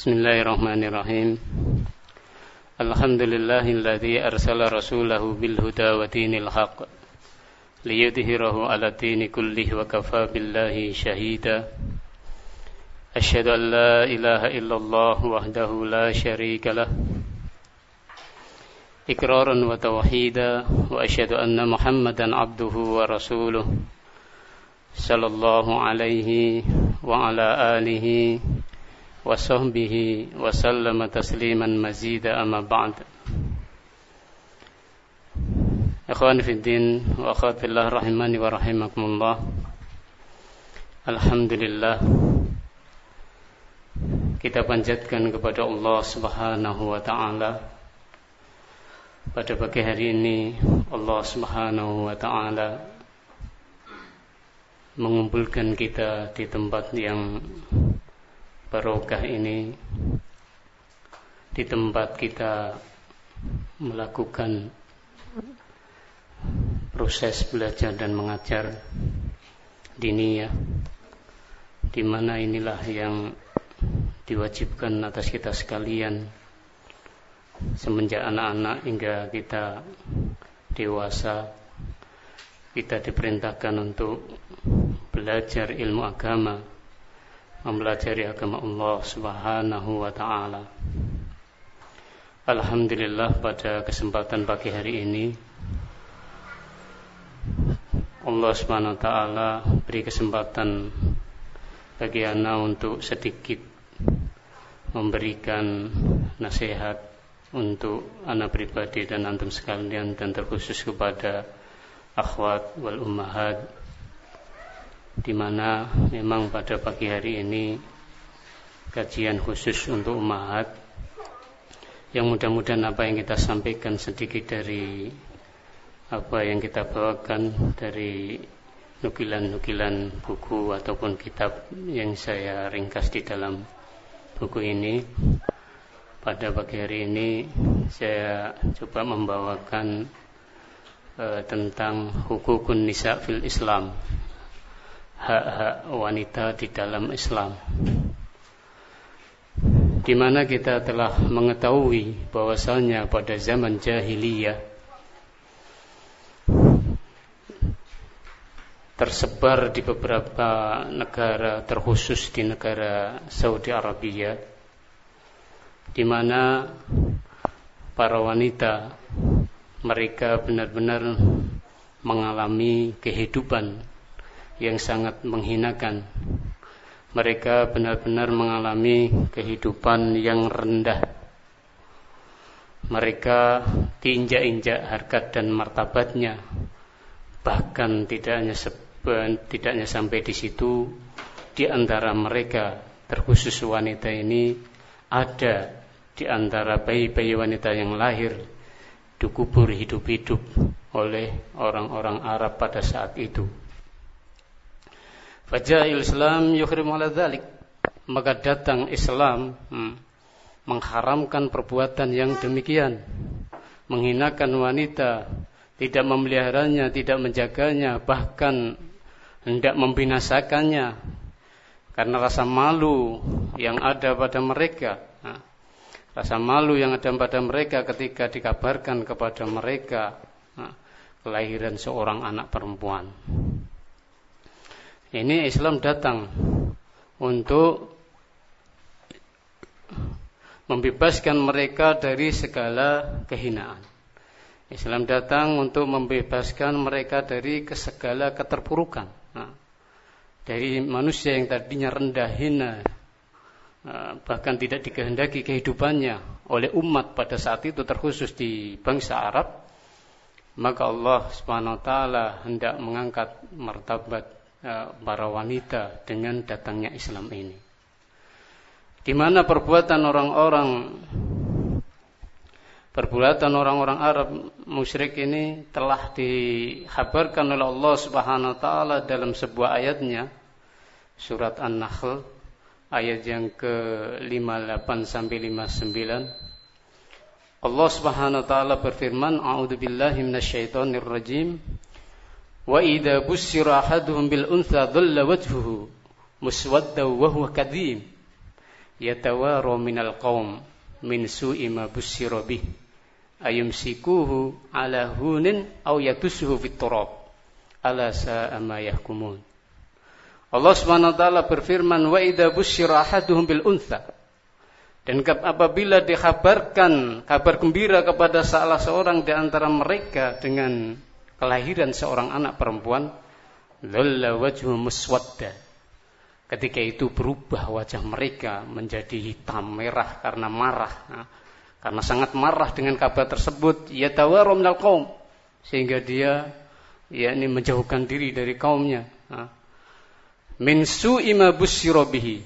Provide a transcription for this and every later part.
بسم الله الرحمن الرحيم الحمد لله الذي أرسل رسوله بالهدى ودين الحق ليظهره على الدين كله وكفى بالله شهيدا أشهد أن لا إله إلا الله وحده لا شريك له إقرارا وتوحيدا وأشهد أن محمدا عبده ورسوله صلى الله عليه وعلى آله وصحبه وسلم تسليما مزيدا أما بعد إخواني في الدين وأخوات في الله رحمني ورحمكم الله الحمد لله kita panjatkan kepada Allah Subhanahu wa taala pada pagi hari ini Allah Subhanahu wa taala mengumpulkan kita di tempat yang barokah ini di tempat kita melakukan proses belajar dan mengajar diniyah di mana inilah yang diwajibkan atas kita sekalian. Semenjak anak-anak hingga kita dewasa kita diperintahkan untuk belajar ilmu agama mempelajari agama Allah Subhanahu wa taala. Alhamdulillah pada kesempatan pagi hari ini Allah Subhanahu wa taala beri kesempatan bagi anak untuk sedikit memberikan nasihat untuk anak pribadi dan antum sekalian dan terkhusus kepada akhwat wal ummahat di mana memang pada pagi hari ini kajian khusus untuk ummahat. Yang mudah-mudahan apa yang kita sampaikan sedikit dari apa yang kita bawakan dari nukilan-nukilan buku ataupun kitab yang saya ringkas di dalam buku ini. Pada pagi hari ini saya coba membawakan uh, tentang hukukun nisa fil Islam hak-hak wanita di dalam Islam. Di mana kita telah mengetahui bahwasanya pada zaman jahiliyah tersebar di beberapa negara terkhusus di negara Saudi Arabia di mana para wanita mereka benar-benar mengalami kehidupan yang sangat menghinakan. Mereka benar-benar mengalami kehidupan yang rendah. Mereka diinjak-injak harkat dan martabatnya. Bahkan tidak hanya tidak hanya sampai di situ di antara mereka terkhusus wanita ini ada di antara bayi-bayi wanita yang lahir dikubur hidup-hidup oleh orang-orang Arab pada saat itu. Fajahil Islam yukhrim ala dhalik. Maka datang Islam hmm, mengharamkan perbuatan yang demikian. Menghinakan wanita, tidak memeliharanya, tidak menjaganya, bahkan hendak membinasakannya karena rasa malu yang ada pada mereka rasa malu yang ada pada mereka ketika dikabarkan kepada mereka nah, kelahiran seorang anak perempuan ini Islam datang untuk membebaskan mereka dari segala kehinaan. Islam datang untuk membebaskan mereka dari segala keterpurukan. Nah, dari manusia yang tadinya rendah hina nah, bahkan tidak dikehendaki kehidupannya oleh umat pada saat itu terkhusus di bangsa Arab maka Allah Subhanahu wa taala hendak mengangkat martabat para wanita dengan datangnya Islam ini. Di mana perbuatan orang-orang perbuatan orang-orang Arab musyrik ini telah dikhabarkan oleh Allah Subhanahu wa taala dalam sebuah ayatnya surat An-Nahl ayat yang ke-58 sampai 59 Allah Subhanahu wa taala berfirman A'udzu billahi minasyaitonir rajim Ahaduhum bil untha dhalla wajhuhu muswadda wa huwa kadhim. Yatawaru minal qaum min su'i ma busyira bih. Ayumsikuhu ala hunin aw yatussuhu fit turab. Ala sa'a ma yahkumun. Allah Subhanahu wa taala berfirman wa idza busyira ahaduhum bil untha. Dan apabila dikabarkan kabar gembira kepada salah seorang di antara mereka dengan kelahiran seorang anak perempuan wajhu muswadda. Ketika itu berubah wajah mereka menjadi hitam merah karena marah. Nah, karena sangat marah dengan kabar tersebut ya tawarum minal sehingga dia yakni menjauhkan diri dari kaumnya. Nah, min bihi.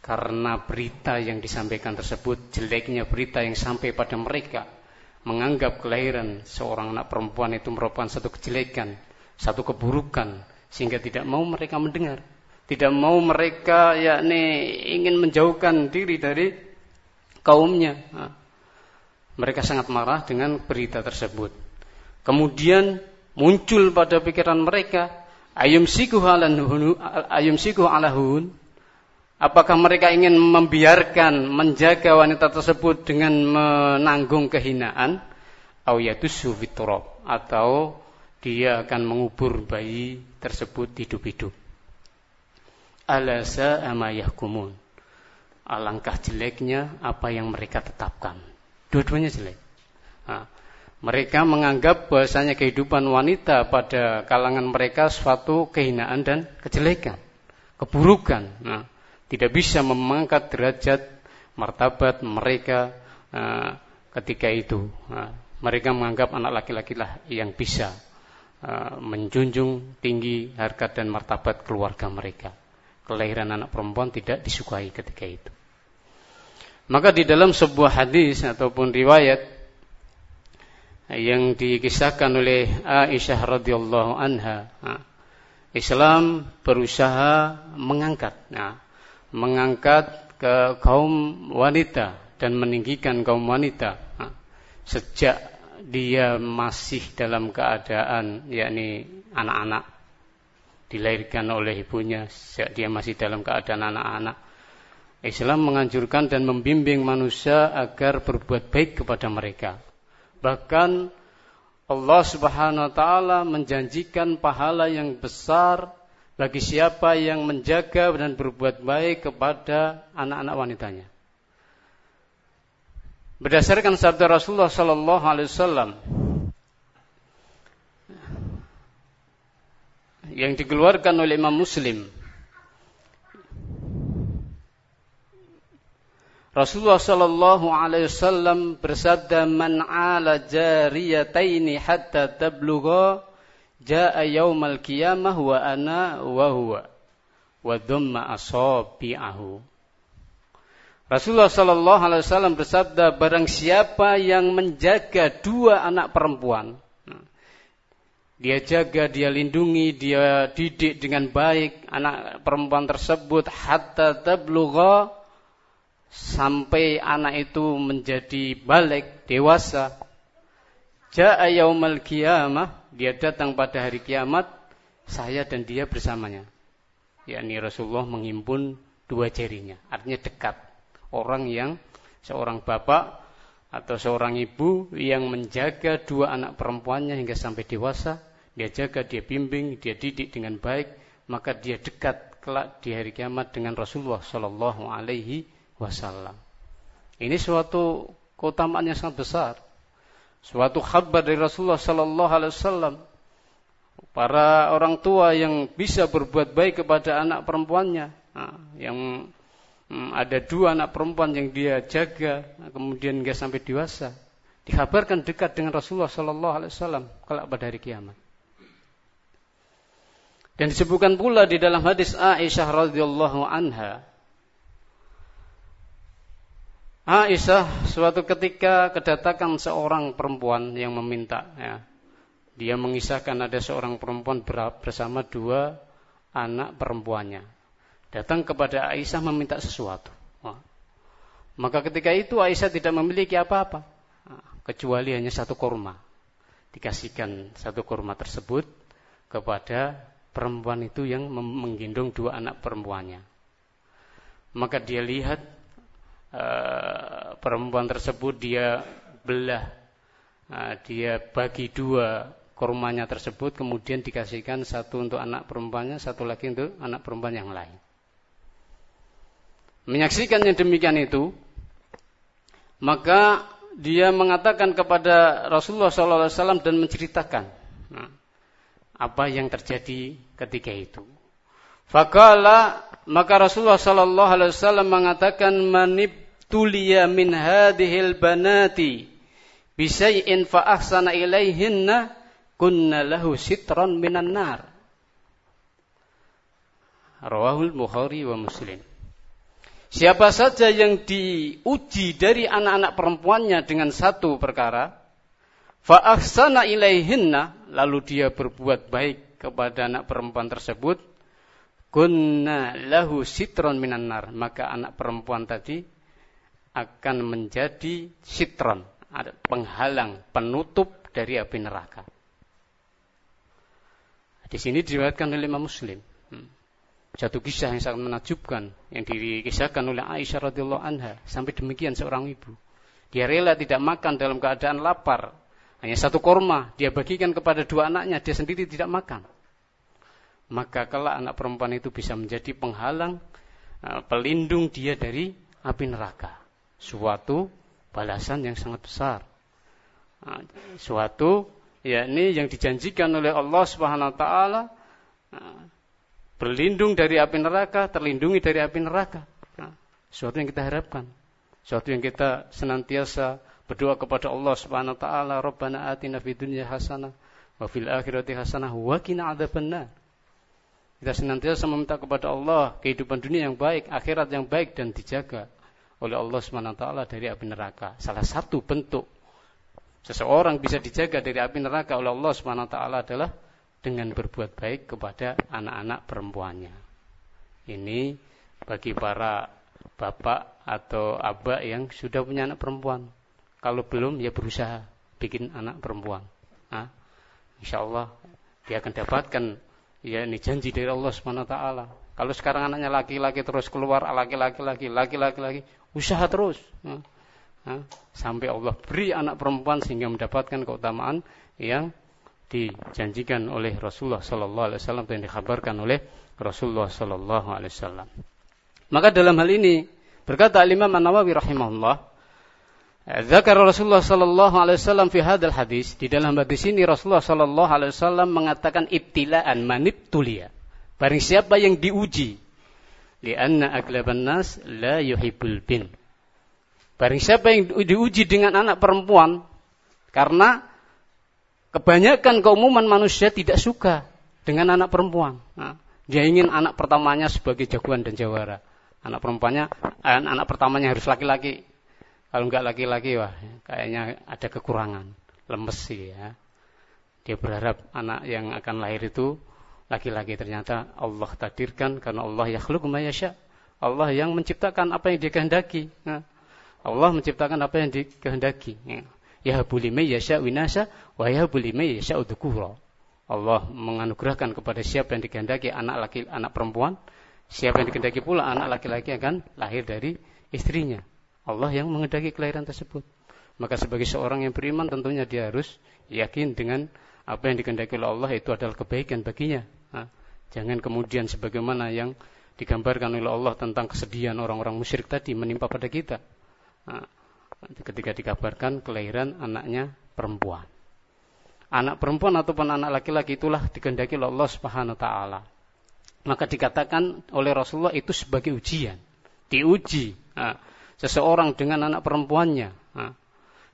Karena berita yang disampaikan tersebut jeleknya berita yang sampai pada mereka menganggap kelahiran seorang anak perempuan itu merupakan satu kejelekan satu keburukan sehingga tidak mau mereka mendengar tidak mau mereka yakni ingin menjauhkan diri dari kaumnya. mereka sangat marah dengan berita tersebut. Kemudian muncul pada pikiran mereka ayum sikuh ayum sikuh alahun Apakah mereka ingin membiarkan menjaga wanita tersebut dengan menanggung kehinaan? atau dia akan mengubur bayi tersebut hidup-hidup ala sa'a yahkumun. Alangkah jeleknya apa yang mereka tetapkan. Dua-duanya jelek. Nah, mereka menganggap bahasanya kehidupan wanita pada kalangan mereka suatu kehinaan dan kejelekan, keburukan. Nah, tidak bisa memangkat derajat martabat mereka uh, ketika itu. Nah, mereka menganggap anak laki-laki lah yang bisa uh, menjunjung tinggi harkat dan martabat keluarga mereka kelahiran anak perempuan tidak disukai ketika itu. Maka di dalam sebuah hadis ataupun riwayat yang dikisahkan oleh Aisyah radhiyallahu anha, Islam berusaha mengangkat, nah, mengangkat ke kaum wanita dan meninggikan kaum wanita sejak dia masih dalam keadaan yakni anak-anak dilahirkan oleh ibunya sejak dia masih dalam keadaan anak-anak. Islam menganjurkan dan membimbing manusia agar berbuat baik kepada mereka. Bahkan Allah Subhanahu wa taala menjanjikan pahala yang besar bagi siapa yang menjaga dan berbuat baik kepada anak-anak wanitanya. Berdasarkan sabda Rasulullah sallallahu alaihi wasallam, yang dikeluarkan oleh Imam Muslim. Rasulullah sallallahu alaihi wasallam bersabda man ala jariyataini hatta tablugha jaa yaumal qiyamah wa ana wa huwa wa dhamma asabi'ahu Rasulullah sallallahu alaihi wasallam bersabda barang siapa yang menjaga dua anak perempuan dia jaga, dia lindungi, dia didik dengan baik anak perempuan tersebut hatta tablugha sampai anak itu menjadi balik dewasa. Ja'a yaumal qiyamah, dia datang pada hari kiamat, saya dan dia bersamanya. yakni Rasulullah menghimpun dua jarinya, artinya dekat. Orang yang seorang bapak atau seorang ibu yang menjaga dua anak perempuannya hingga sampai dewasa dia jaga, dia bimbing, dia didik dengan baik, maka dia dekat kelak di hari kiamat dengan Rasulullah Shallallahu Alaihi Wasallam. Ini suatu keutamaan yang sangat besar, suatu kabar dari Rasulullah Shallallahu Alaihi Wasallam. Para orang tua yang bisa berbuat baik kepada anak perempuannya, nah, yang hmm, ada dua anak perempuan yang dia jaga, kemudian dia sampai dewasa, dikabarkan dekat dengan Rasulullah Shallallahu Alaihi Wasallam kelak pada hari kiamat. Dan disebutkan pula di dalam hadis Aisyah radhiyallahu anha. Aisyah suatu ketika kedatangan seorang perempuan yang meminta ya. Dia mengisahkan ada seorang perempuan bersama dua anak perempuannya. Datang kepada Aisyah meminta sesuatu. Maka ketika itu Aisyah tidak memiliki apa-apa. Kecuali hanya satu kurma. Dikasihkan satu kurma tersebut kepada perempuan itu yang menggendong dua anak perempuannya. Maka dia lihat uh, perempuan tersebut dia belah, uh, dia bagi dua kurmanya tersebut, kemudian dikasihkan satu untuk anak perempuannya, satu lagi untuk anak perempuan yang lain. Menyaksikan yang demikian itu, maka dia mengatakan kepada Rasulullah SAW dan menceritakan nah, apa yang terjadi ketika itu. Fakala maka Rasulullah Wasallam mengatakan manib tulia min hadhil banati bisay'in fa ahsana ilaihinna kunna lahu sitran minan nar. Rawahul Bukhari wa Muslim. Siapa saja yang diuji dari anak-anak perempuannya dengan satu perkara, fa ahsana ilaihinna, lalu dia berbuat baik kepada anak perempuan tersebut, kunna lahu sitron minan nar maka anak perempuan tadi akan menjadi sitron penghalang penutup dari api neraka. Di sini diriwayatkan oleh Imam Muslim. Hmm. satu kisah yang sangat menakjubkan yang dikisahkan oleh Aisyah radhiyallahu anha. Sampai demikian seorang ibu. Dia rela tidak makan dalam keadaan lapar. Hanya satu korma dia bagikan kepada dua anaknya dia sendiri tidak makan. Maka kelak anak perempuan itu bisa menjadi penghalang uh, pelindung dia dari api neraka. Suatu balasan yang sangat besar. Uh, suatu yakni yang dijanjikan oleh Allah Subhanahu wa taala uh, berlindung dari api neraka, terlindungi dari api neraka. Suatu yang kita harapkan. Suatu yang kita senantiasa berdoa kepada Allah Subhanahu wa taala, Rabbana atina fid dunya hasanah wa fil akhirati hasanah wa qina adzabannar. Kita senantiasa meminta kepada Allah kehidupan dunia yang baik, akhirat yang baik dan dijaga oleh Allah SWT dari api neraka. Salah satu bentuk seseorang bisa dijaga dari api neraka oleh Allah SWT adalah dengan berbuat baik kepada anak-anak perempuannya. Ini bagi para bapak atau abah yang sudah punya anak perempuan. Kalau belum ya berusaha bikin anak perempuan. Nah, insya Allah dia akan dapatkan Ya ini janji dari Allah Subhanahu wa taala. Kalau sekarang anaknya laki-laki terus keluar laki-laki laki laki-laki lagi, usaha terus. Nah, nah, sampai Allah beri anak perempuan sehingga mendapatkan keutamaan yang dijanjikan oleh Rasulullah sallallahu alaihi wasallam dan dikabarkan oleh Rasulullah sallallahu alaihi wasallam. Maka dalam hal ini berkata Imam An-Nawawi rahimahullah Zakar Rasulullah sallallahu alaihi wasallam fi hadal hadis di dalam hadis ini Rasulullah sallallahu alaihi wasallam mengatakan ibtilaan manibtulia. Barang siapa yang diuji lianna aglaban nas la yuhibbul bin. Barang siapa yang diuji dengan anak perempuan karena kebanyakan keumuman manusia tidak suka dengan anak perempuan. Dia ingin anak pertamanya sebagai jagoan dan jawara. Anak perempuannya, eh, anak pertamanya harus laki-laki, kalau enggak laki-laki wah kayaknya ada kekurangan, lemes sih ya. Dia berharap anak yang akan lahir itu laki-laki ternyata Allah takdirkan karena Allah yakhluqu ma. Allah yang menciptakan apa yang dikehendaki. Ya. Allah menciptakan apa yang dikehendaki. Ya. Liman yasha winasa wa yahabu liman yasha udhukura. Allah menganugerahkan kepada siapa yang dikehendaki anak laki anak perempuan, siapa yang dikehendaki pula anak laki-laki akan lahir dari istrinya. Allah yang mengendaki kelahiran tersebut. Maka sebagai seorang yang beriman tentunya dia harus yakin dengan apa yang dikehendaki oleh Allah itu adalah kebaikan baginya. Jangan kemudian sebagaimana yang digambarkan oleh Allah tentang kesedihan orang-orang musyrik tadi menimpa pada kita. Ketika dikabarkan kelahiran anaknya perempuan. Anak perempuan ataupun anak laki-laki itulah dikehendaki oleh Allah Subhanahu wa taala. Maka dikatakan oleh Rasulullah itu sebagai ujian. Diuji. Seseorang dengan anak perempuannya,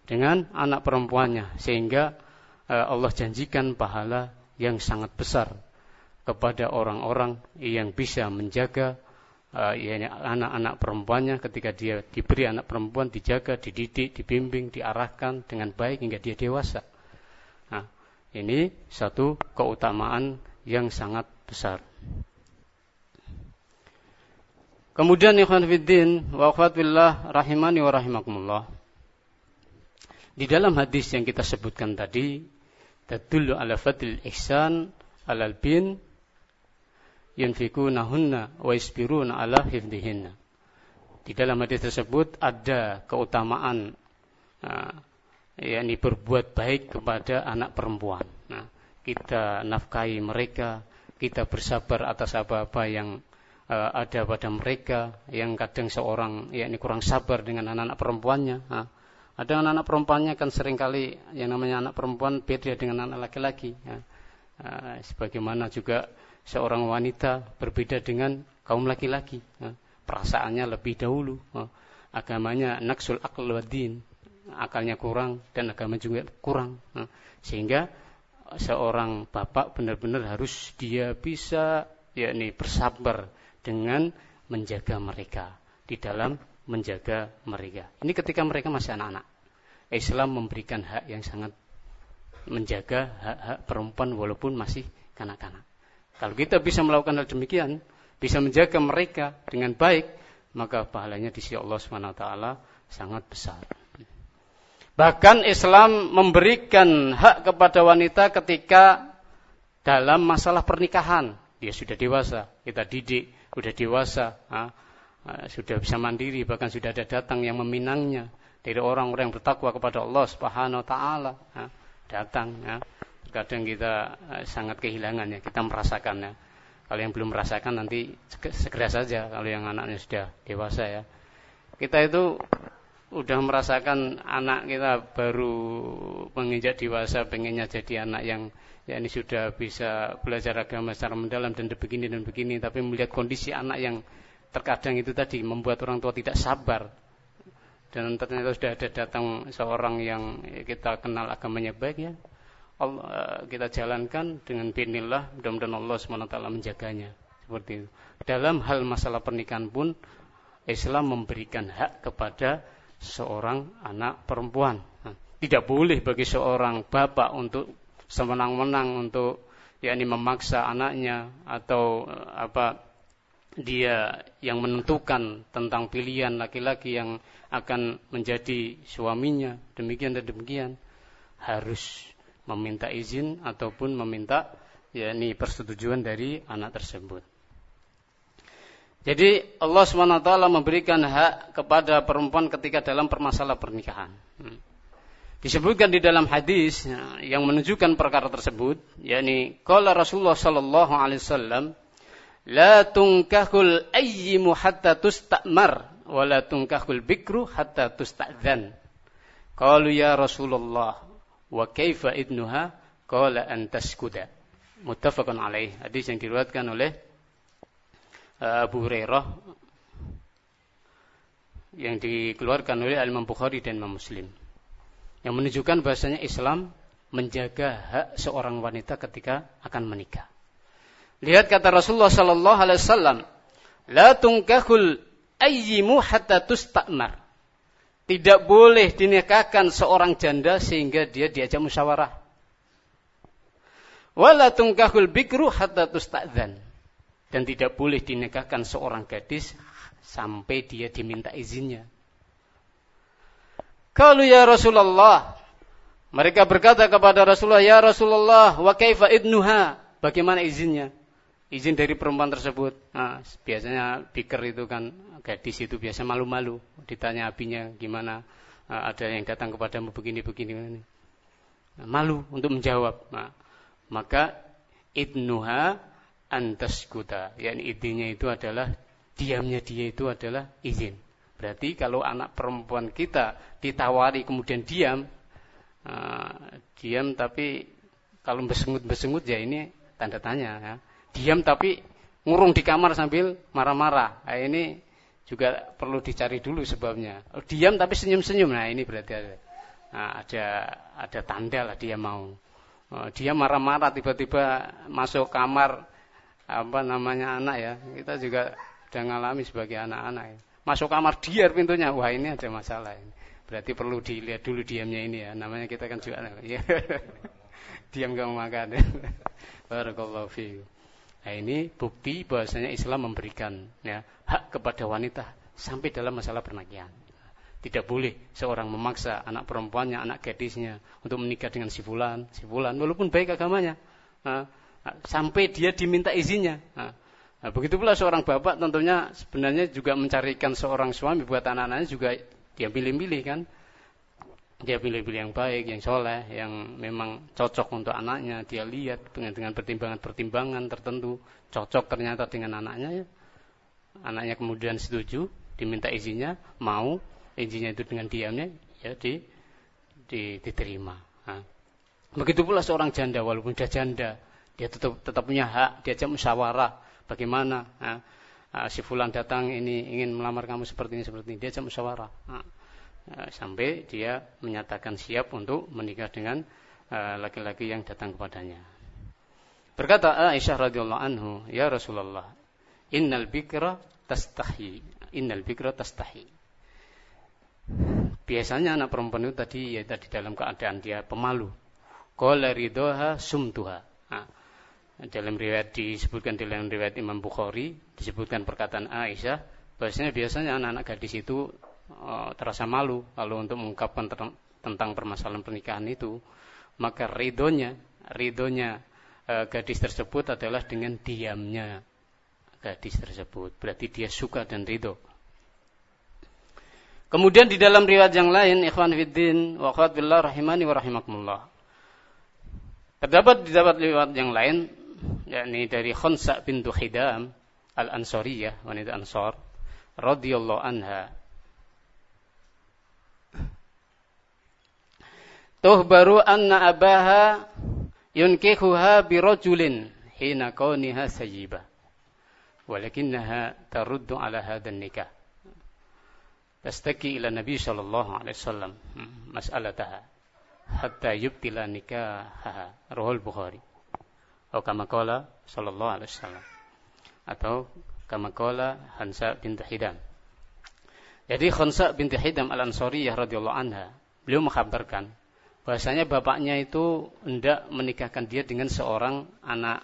dengan anak perempuannya, sehingga eh, Allah janjikan pahala yang sangat besar kepada orang-orang yang bisa menjaga eh, anak-anak perempuannya ketika dia diberi anak perempuan dijaga, dididik, dibimbing, diarahkan dengan baik hingga dia dewasa. Nah, ini satu keutamaan yang sangat besar. Kemudian ikhwan fiddin wa akhwat billah rahimani wa rahimakumullah. Di dalam hadis yang kita sebutkan tadi, tadullu ala fadil ihsan alal bin yunfikunahunna wa isbiruna ala hifdihinna. Di dalam hadis tersebut ada keutamaan uh, yakni berbuat baik kepada anak perempuan. Nah, kita nafkahi mereka, kita bersabar atas apa-apa yang uh, ada pada mereka, yang kadang seorang yakni kurang sabar dengan anak-anak perempuannya. Nah, ada anak-anak perempuannya kan sering kali yang namanya anak perempuan beda dengan anak laki-laki. Ya. Uh, sebagaimana juga seorang wanita berbeda dengan kaum laki-laki. Ya perasaannya lebih dahulu. Agamanya naksul akal wadin, akalnya kurang dan agama juga kurang. Sehingga seorang bapak benar-benar harus dia bisa yakni bersabar dengan menjaga mereka di dalam menjaga mereka. Ini ketika mereka masih anak-anak. Islam memberikan hak yang sangat menjaga hak-hak perempuan walaupun masih kanak-kanak. Kalau kita bisa melakukan hal demikian, bisa menjaga mereka dengan baik, maka pahalanya di sisi Allah Subhanahu wa taala sangat besar. Bahkan Islam memberikan hak kepada wanita ketika dalam masalah pernikahan. Dia sudah dewasa, kita didik, sudah dewasa, sudah bisa mandiri, bahkan sudah ada datang yang meminangnya dari orang-orang yang bertakwa kepada Allah Subhanahu wa taala. Datang. Kadang kita sangat kehilangan ya, kita merasakannya kalau yang belum merasakan nanti segera saja kalau yang anaknya sudah dewasa ya. Kita itu udah merasakan anak kita baru menginjak dewasa pengennya jadi anak yang ya ini sudah bisa belajar agama secara mendalam dan begini dan begini tapi melihat kondisi anak yang terkadang itu tadi membuat orang tua tidak sabar. Dan ternyata sudah ada datang seorang yang kita kenal agamanya baik ya Allah, eh, kita jalankan dengan binillah mudah-mudahan Allah SWT menjaganya. Seperti itu. Dalam hal masalah pernikahan pun Islam memberikan hak kepada seorang anak perempuan. Nah, tidak boleh bagi seorang bapak untuk semenang-menang untuk yakni memaksa anaknya atau eh, apa dia yang menentukan tentang pilihan laki-laki yang akan menjadi suaminya. Demikian dan demikian. Harus meminta izin ataupun meminta yakni persetujuan dari anak tersebut. Jadi Allah SWT memberikan hak kepada perempuan ketika dalam permasalahan pernikahan. Hmm. Disebutkan di dalam hadis ya, yang menunjukkan perkara tersebut, yakni qala Rasulullah sallallahu alaihi wasallam, la tunkahul ayyimu hatta tustamar wa la tunkahul bikru hatta tusta'dzan. Ya Rasulullah, Wa kaifa idnuha qala an taskuda. Muttafaqun alaih. Hadis yang diriwayatkan oleh uh, Abu Hurairah yang dikeluarkan oleh Imam Bukhari dan Imam Muslim. Yang menunjukkan bahasanya Islam menjaga hak seorang wanita ketika akan menikah. Lihat kata Rasulullah sallallahu alaihi wasallam, "La tunkahul ayyimu hatta tustamar." Tidak boleh dinikahkan seorang janda sehingga dia diajak musyawarah. Wala tungkahul bikru hatta tusta'dzan. Dan tidak boleh dinikahkan seorang gadis sampai dia diminta izinnya. Kalau ya Rasulullah, mereka berkata kepada Rasulullah, "Ya Rasulullah, wa kaifa idnuha?" Bagaimana izinnya? Izin dari perempuan tersebut. Nah, biasanya biker itu kan gadis itu biasa malu-malu. Ditanya abinya gimana? Uh, ada yang datang kepadamu begini-begini nah, malu untuk menjawab. Nah, maka idnuha antas kuta yakni idenya itu adalah diamnya dia itu adalah izin. Berarti kalau anak perempuan kita ditawari kemudian diam uh, diam tapi kalau besengut-besengut ya ini tanda tanya ya. Diam tapi ngurung di kamar sambil marah-marah nah, ini juga perlu dicari dulu sebabnya. Diam tapi senyum-senyum. Nah, ini berarti ada nah, ada ada tanda lah dia mau. Oh, dia marah-marah tiba-tiba masuk kamar apa namanya anak ya. Kita juga sudah ngalami sebagai anak-anak ya. Masuk kamar dia pintunya. Wah, ini ada masalah ini. Berarti perlu dilihat dulu diamnya ini ya. Namanya kita kan juga ya. diam gak mau makan. Barakallahu fiikum. Nah ini bukti bahwasanya Islam memberikan ya, hak kepada wanita sampai dalam masalah pernikahan. Tidak boleh seorang memaksa anak perempuannya, anak gadisnya untuk menikah dengan si fulan, si fulan walaupun baik agamanya. Nah, sampai dia diminta izinnya. Nah, Nah, begitu pula seorang bapak tentunya sebenarnya juga mencarikan seorang suami buat anak-anaknya juga dia pilih-pilih kan. Dia pilih-pilih yang baik, yang soleh, yang memang cocok untuk anaknya. Dia lihat dengan, pertimbangan-pertimbangan tertentu, cocok ternyata dengan anaknya. Ya. Anaknya kemudian setuju, diminta izinnya, mau, izinnya itu dengan diamnya, ya di, di, diterima. Nah. Begitu pula seorang janda, walaupun dia janda, dia tetap, tetap punya hak, diajak musyawarah, bagaimana nah, si fulan datang ini ingin melamar kamu seperti ini seperti ini dia ajak musyawarah nah, sampai dia menyatakan siap untuk menikah dengan laki-laki yang datang kepadanya. Berkata Aisyah radhiyallahu anhu ya Rasulullah innal bikra tastahi innal bikra tastahi. Biasanya anak perempuan itu tadi ya tadi dalam keadaan dia pemalu. Qala ridoha sumtuha. Nah, dalam riwayat disebutkan dalam riwayat Imam Bukhari disebutkan perkataan Aisyah bahwasanya biasanya anak-anak gadis itu uh, terasa malu lalu untuk mengungkapkan tentang permasalahan pernikahan itu maka ridhonya ridhonya uh, gadis tersebut adalah dengan diamnya gadis tersebut berarti dia suka dan ridho Kemudian di dalam riwayat yang lain, ikhwan fiddin wa billah rahimani wa rahimakumullah. Terdapat di dapat riwayat yang lain yakni dari Khonsa bintu Khidam Al-Ansariyah, wanita Ansar, radhiyallahu anha. Baru anna abaha yunkihuha birajulin hina kauniha sayyiba. Walakinnaha taruddu ala hadha nikah. Tastaki ila Nabi sallallahu alaihi wasallam mas'alataha hatta yubtila nikahaha. Rahul Bukhari atau kama qala sallallahu alaihi wasallam atau kama qala Hansa binti Hidam. Jadi Khansa binti Hidam Al-Ansariyah radhiyallahu anha, beliau mengkabarkan bahasanya bapaknya itu hendak menikahkan dia dengan seorang anak,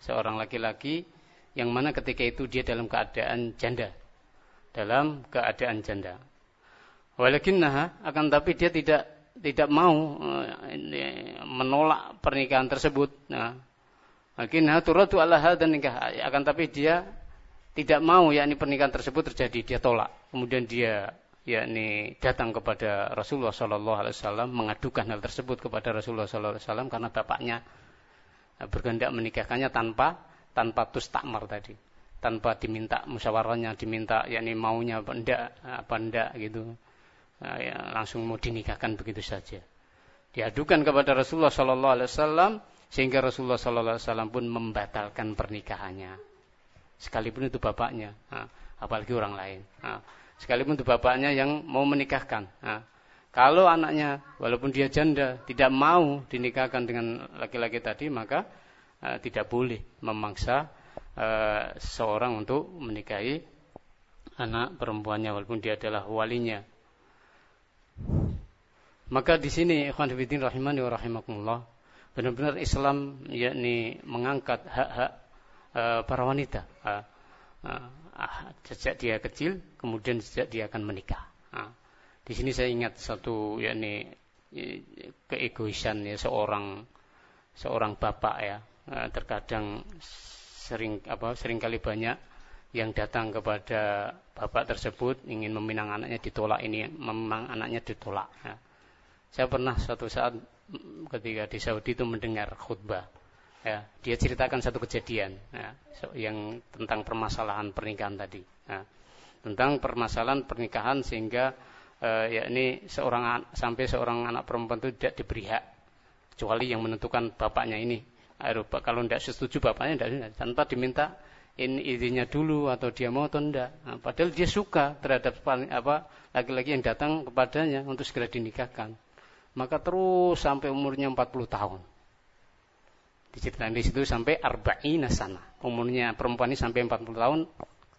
seorang laki-laki yang mana ketika itu dia dalam keadaan janda. Dalam keadaan janda. Walakinnaha akan tapi dia tidak tidak mau eh, menolak pernikahan tersebut. Nah, Lakinha turatu ala dan nikah. Akan tapi dia tidak mau yakni pernikahan tersebut terjadi, dia tolak. Kemudian dia yakni datang kepada Rasulullah Shallallahu Alaihi Wasallam mengadukan hal tersebut kepada Rasulullah Shallallahu Alaihi Wasallam karena bapaknya berkehendak menikahkannya tanpa tanpa tus takmar tadi, tanpa diminta musyawarahnya, diminta yakni maunya apa enggak, apa enggak gitu, nah, ya, langsung mau dinikahkan begitu saja. Diadukan kepada Rasulullah Shallallahu Alaihi Wasallam sehingga Rasulullah Sallallahu Alaihi Wasallam pun membatalkan pernikahannya. Sekalipun itu bapaknya, apalagi orang lain. Sekalipun itu bapaknya yang mau menikahkan. Kalau anaknya, walaupun dia janda, tidak mau dinikahkan dengan laki-laki tadi, maka tidak boleh memaksa seorang untuk menikahi anak perempuannya, walaupun dia adalah walinya. Maka di sini, ikhwan fillah rahimani wa benar-benar Islam yakni mengangkat hak-hak uh, para wanita uh, uh, sejak dia kecil kemudian sejak dia akan menikah. Uh, di sini saya ingat satu yakni keegoisan ya seorang seorang bapak ya. Uh, terkadang sering apa sering kali banyak yang datang kepada bapak tersebut ingin meminang anaknya ditolak ini memang anaknya ditolak. Ya. saya pernah suatu saat ketika di Saudi itu mendengar khutbah ya dia ceritakan satu kejadian ya, yang tentang permasalahan pernikahan tadi ya, tentang permasalahan pernikahan sehingga eh, ya ini seorang sampai seorang anak perempuan itu tidak diberi hak kecuali yang menentukan bapaknya ini. Kalau tidak setuju bapaknya tidak tanpa diminta ini izinnya dulu atau dia mau atau tidak. Nah, padahal dia suka terhadap apa laki-laki yang datang kepadanya untuk segera dinikahkan. Maka terus sampai umurnya 40 tahun. Diceritakan di situ sampai arba'ina sana. Umurnya perempuan ini sampai 40 tahun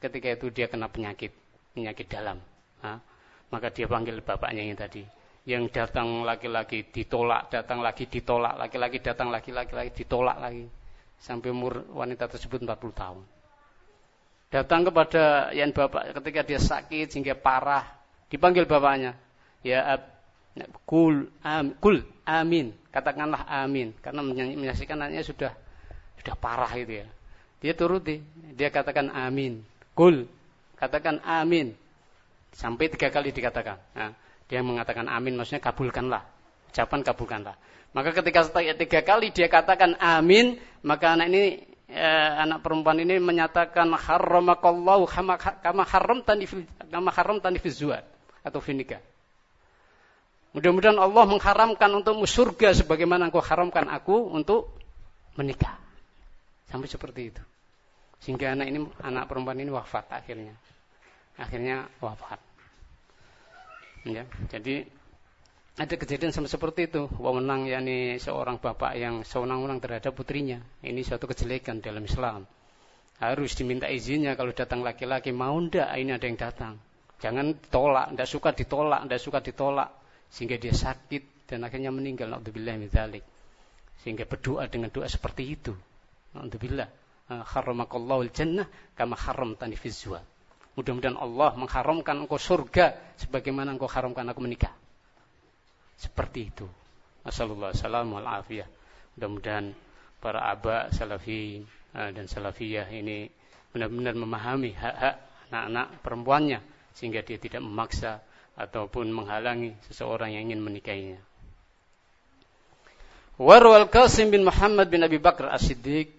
ketika itu dia kena penyakit, penyakit dalam. Nah, maka dia panggil bapaknya yang tadi. Yang datang laki-laki ditolak, datang lagi ditolak, laki-laki datang laki-laki lagi ditolak lagi. Sampai umur wanita tersebut 40 tahun. Datang kepada yang bapak ketika dia sakit sehingga parah, dipanggil bapaknya. Ya Kul, am, kul amin. Katakanlah amin. Karena menyaksikan anaknya sudah sudah parah itu ya. Dia turuti. Dia katakan amin. Kul. Katakan amin. Sampai tiga kali dikatakan. Nah, dia mengatakan amin maksudnya kabulkanlah. Ucapan kabulkanlah. Maka ketika tiga kali dia katakan amin, maka anak ini eh, anak perempuan ini menyatakan harramakallahu kama haram tani kama haram tani atau finika. Mudah-mudahan Allah mengharamkan untukmu surga sebagaimana engkau haramkan aku untuk menikah. Sampai seperti itu. Sehingga anak ini anak perempuan ini wafat akhirnya. Akhirnya wafat. Ya, jadi ada kejadian sama seperti itu. Wewenang yakni seorang bapak yang sewenang-wenang terhadap putrinya. Ini suatu kejelekan dalam Islam. Harus diminta izinnya kalau datang laki-laki mau ndak ini ada yang datang. Jangan tolak, ndak suka ditolak, ndak suka ditolak sehingga dia sakit dan akhirnya meninggal. Naudzubillah min dzalik sehingga berdoa dengan doa seperti itu. Naudzubillah. Ah, haramakallahu jannah kama haramtani fi mudah-mudahan Allah mengharamkan engkau surga sebagaimana engkau haramkan aku menikah. Seperti itu. Assalamualaikum warahmatullahi mudah-mudahan para aba salafi ah, dan salafiyah ini benar-benar memahami hak-hak anak-anak perempuannya sehingga dia tidak memaksa ataupun menghalangi seseorang yang ingin menikahinya. Warwal Qasim bin Muhammad bin Abi Bakar As-Siddiq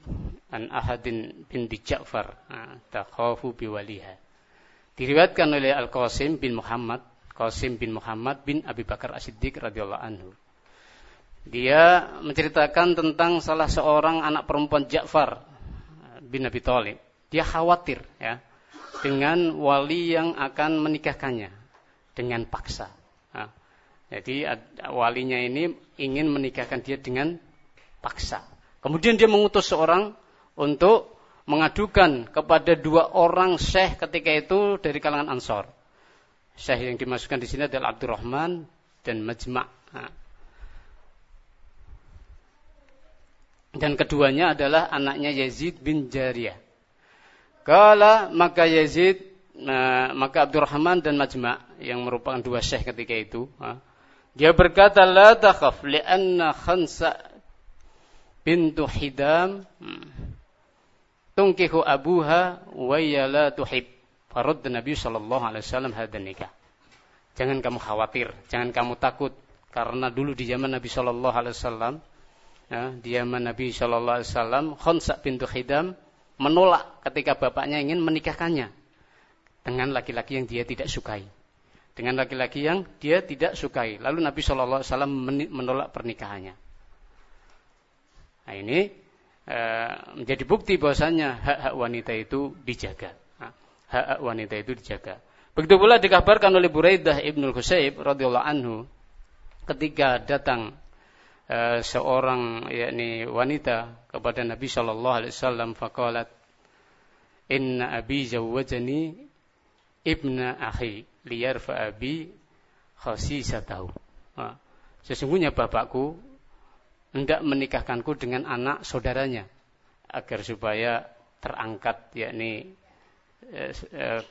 an Ahadin bin Ja'far takhafu biwaliha. Diriwayatkan oleh Al-Qasim bin Muhammad, Qasim bin Muhammad bin Abi Bakar As-Siddiq radhiyallahu anhu. Dia menceritakan tentang salah seorang anak perempuan Ja'far bin Abi Thalib. Dia khawatir ya dengan wali yang akan menikahkannya dengan paksa. Nah, jadi walinya ini ingin menikahkan dia dengan paksa. Kemudian dia mengutus seorang untuk mengadukan kepada dua orang syekh ketika itu dari kalangan Ansor. Syekh yang dimasukkan di sini adalah Abdurrahman dan Majma'. Nah. Dan keduanya adalah anaknya Yazid bin Jariyah. Kala maka Yazid Nah, maka Abdurrahman dan Majma' yang merupakan dua syekh ketika itu, dia berkata, La takhaf li'anna khansa bintu hidam hmm, tungkihu abuha wa la tuhib. Farad Nabi sallallahu alaihi wasallam hadan nikah. Jangan kamu khawatir, jangan kamu takut karena dulu di zaman Nabi sallallahu alaihi wasallam ya, di zaman Nabi sallallahu alaihi wasallam Khansa bintu Hidam menolak ketika bapaknya ingin menikahkannya dengan laki-laki yang dia tidak sukai. Dengan laki-laki yang dia tidak sukai. Lalu Nabi Shallallahu Alaihi Wasallam menolak pernikahannya. Nah ini e, menjadi bukti bahwasanya hak-hak wanita itu dijaga. Hak-hak wanita itu dijaga. Begitu pula dikabarkan oleh Buraidah ibnul Husayb radhiyallahu anhu ketika datang e, seorang yakni wanita kepada Nabi Shallallahu Alaihi Wasallam fakalat Inna abi zawwajani ibna akhi fa'abi khasisatahu. Nah, sesungguhnya bapakku hendak menikahkanku dengan anak saudaranya agar supaya terangkat yakni eh, eh,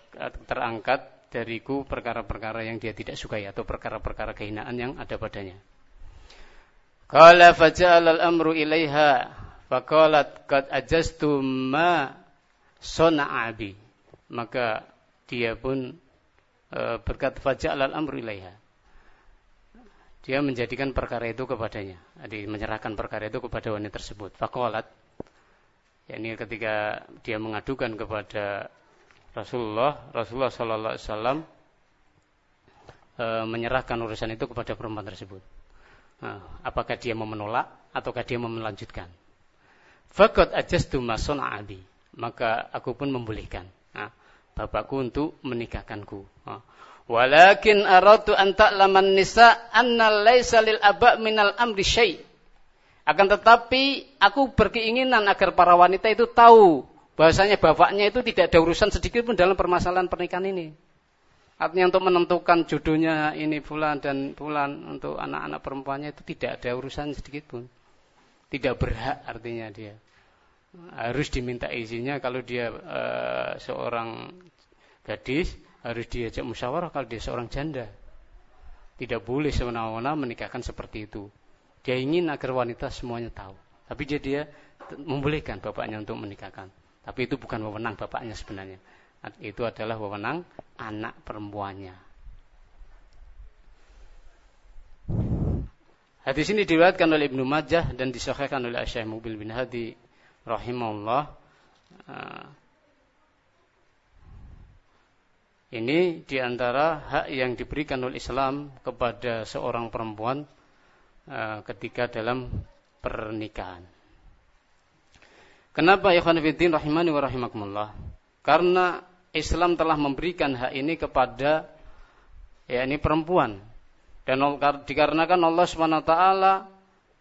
terangkat dariku perkara-perkara yang dia tidak sukai atau perkara-perkara kehinaan yang ada padanya. Qala faja'al al-amru ilaiha faqalat qad ajaztu ma sona'abi. Maka dia pun e, berkata faja'al al-amru ilaiha. Dia menjadikan perkara itu kepadanya. Jadi menyerahkan perkara itu kepada wanita tersebut. Fakolat. yakni ketika dia mengadukan kepada Rasulullah, Rasulullah Sallallahu Alaihi Wasallam e, menyerahkan urusan itu kepada perempuan tersebut. Nah, apakah dia mau menolak ataukah dia mau melanjutkan? Fakot ajastu mason abi. Maka aku pun membolehkan. Bapakku untuk menikahkanku. Walakin aratu an ta'laman nisa anna laisa lil aba minal amri syai. Akan tetapi aku berkeinginan agar para wanita itu tahu bahwasanya bapaknya itu tidak ada urusan sedikit pun dalam permasalahan pernikahan ini. Artinya untuk menentukan jodohnya ini bulan dan bulan untuk anak-anak perempuannya itu tidak ada urusan sedikit pun. Tidak berhak artinya dia harus diminta izinnya kalau dia e, seorang gadis harus diajak musyawarah kalau dia seorang janda. Tidak boleh semena-mena menikahkan seperti itu. Dia ingin agar wanita semuanya tahu. Tapi dia dia membolehkan bapaknya untuk menikahkan. Tapi itu bukan wewenang bapaknya sebenarnya. Itu adalah wewenang anak perempuannya. Hadis ini diriwayatkan oleh Ibnu Majah dan disahihkan oleh Syekh Mubil bin Hadi rahimahullah. Uh, ini di antara hak yang diberikan oleh Islam kepada seorang perempuan uh, ketika dalam pernikahan. Kenapa ya khanifiddin rahimani wa rahimakumullah? Karena Islam telah memberikan hak ini kepada ya ini perempuan dan dikarenakan Allah SWT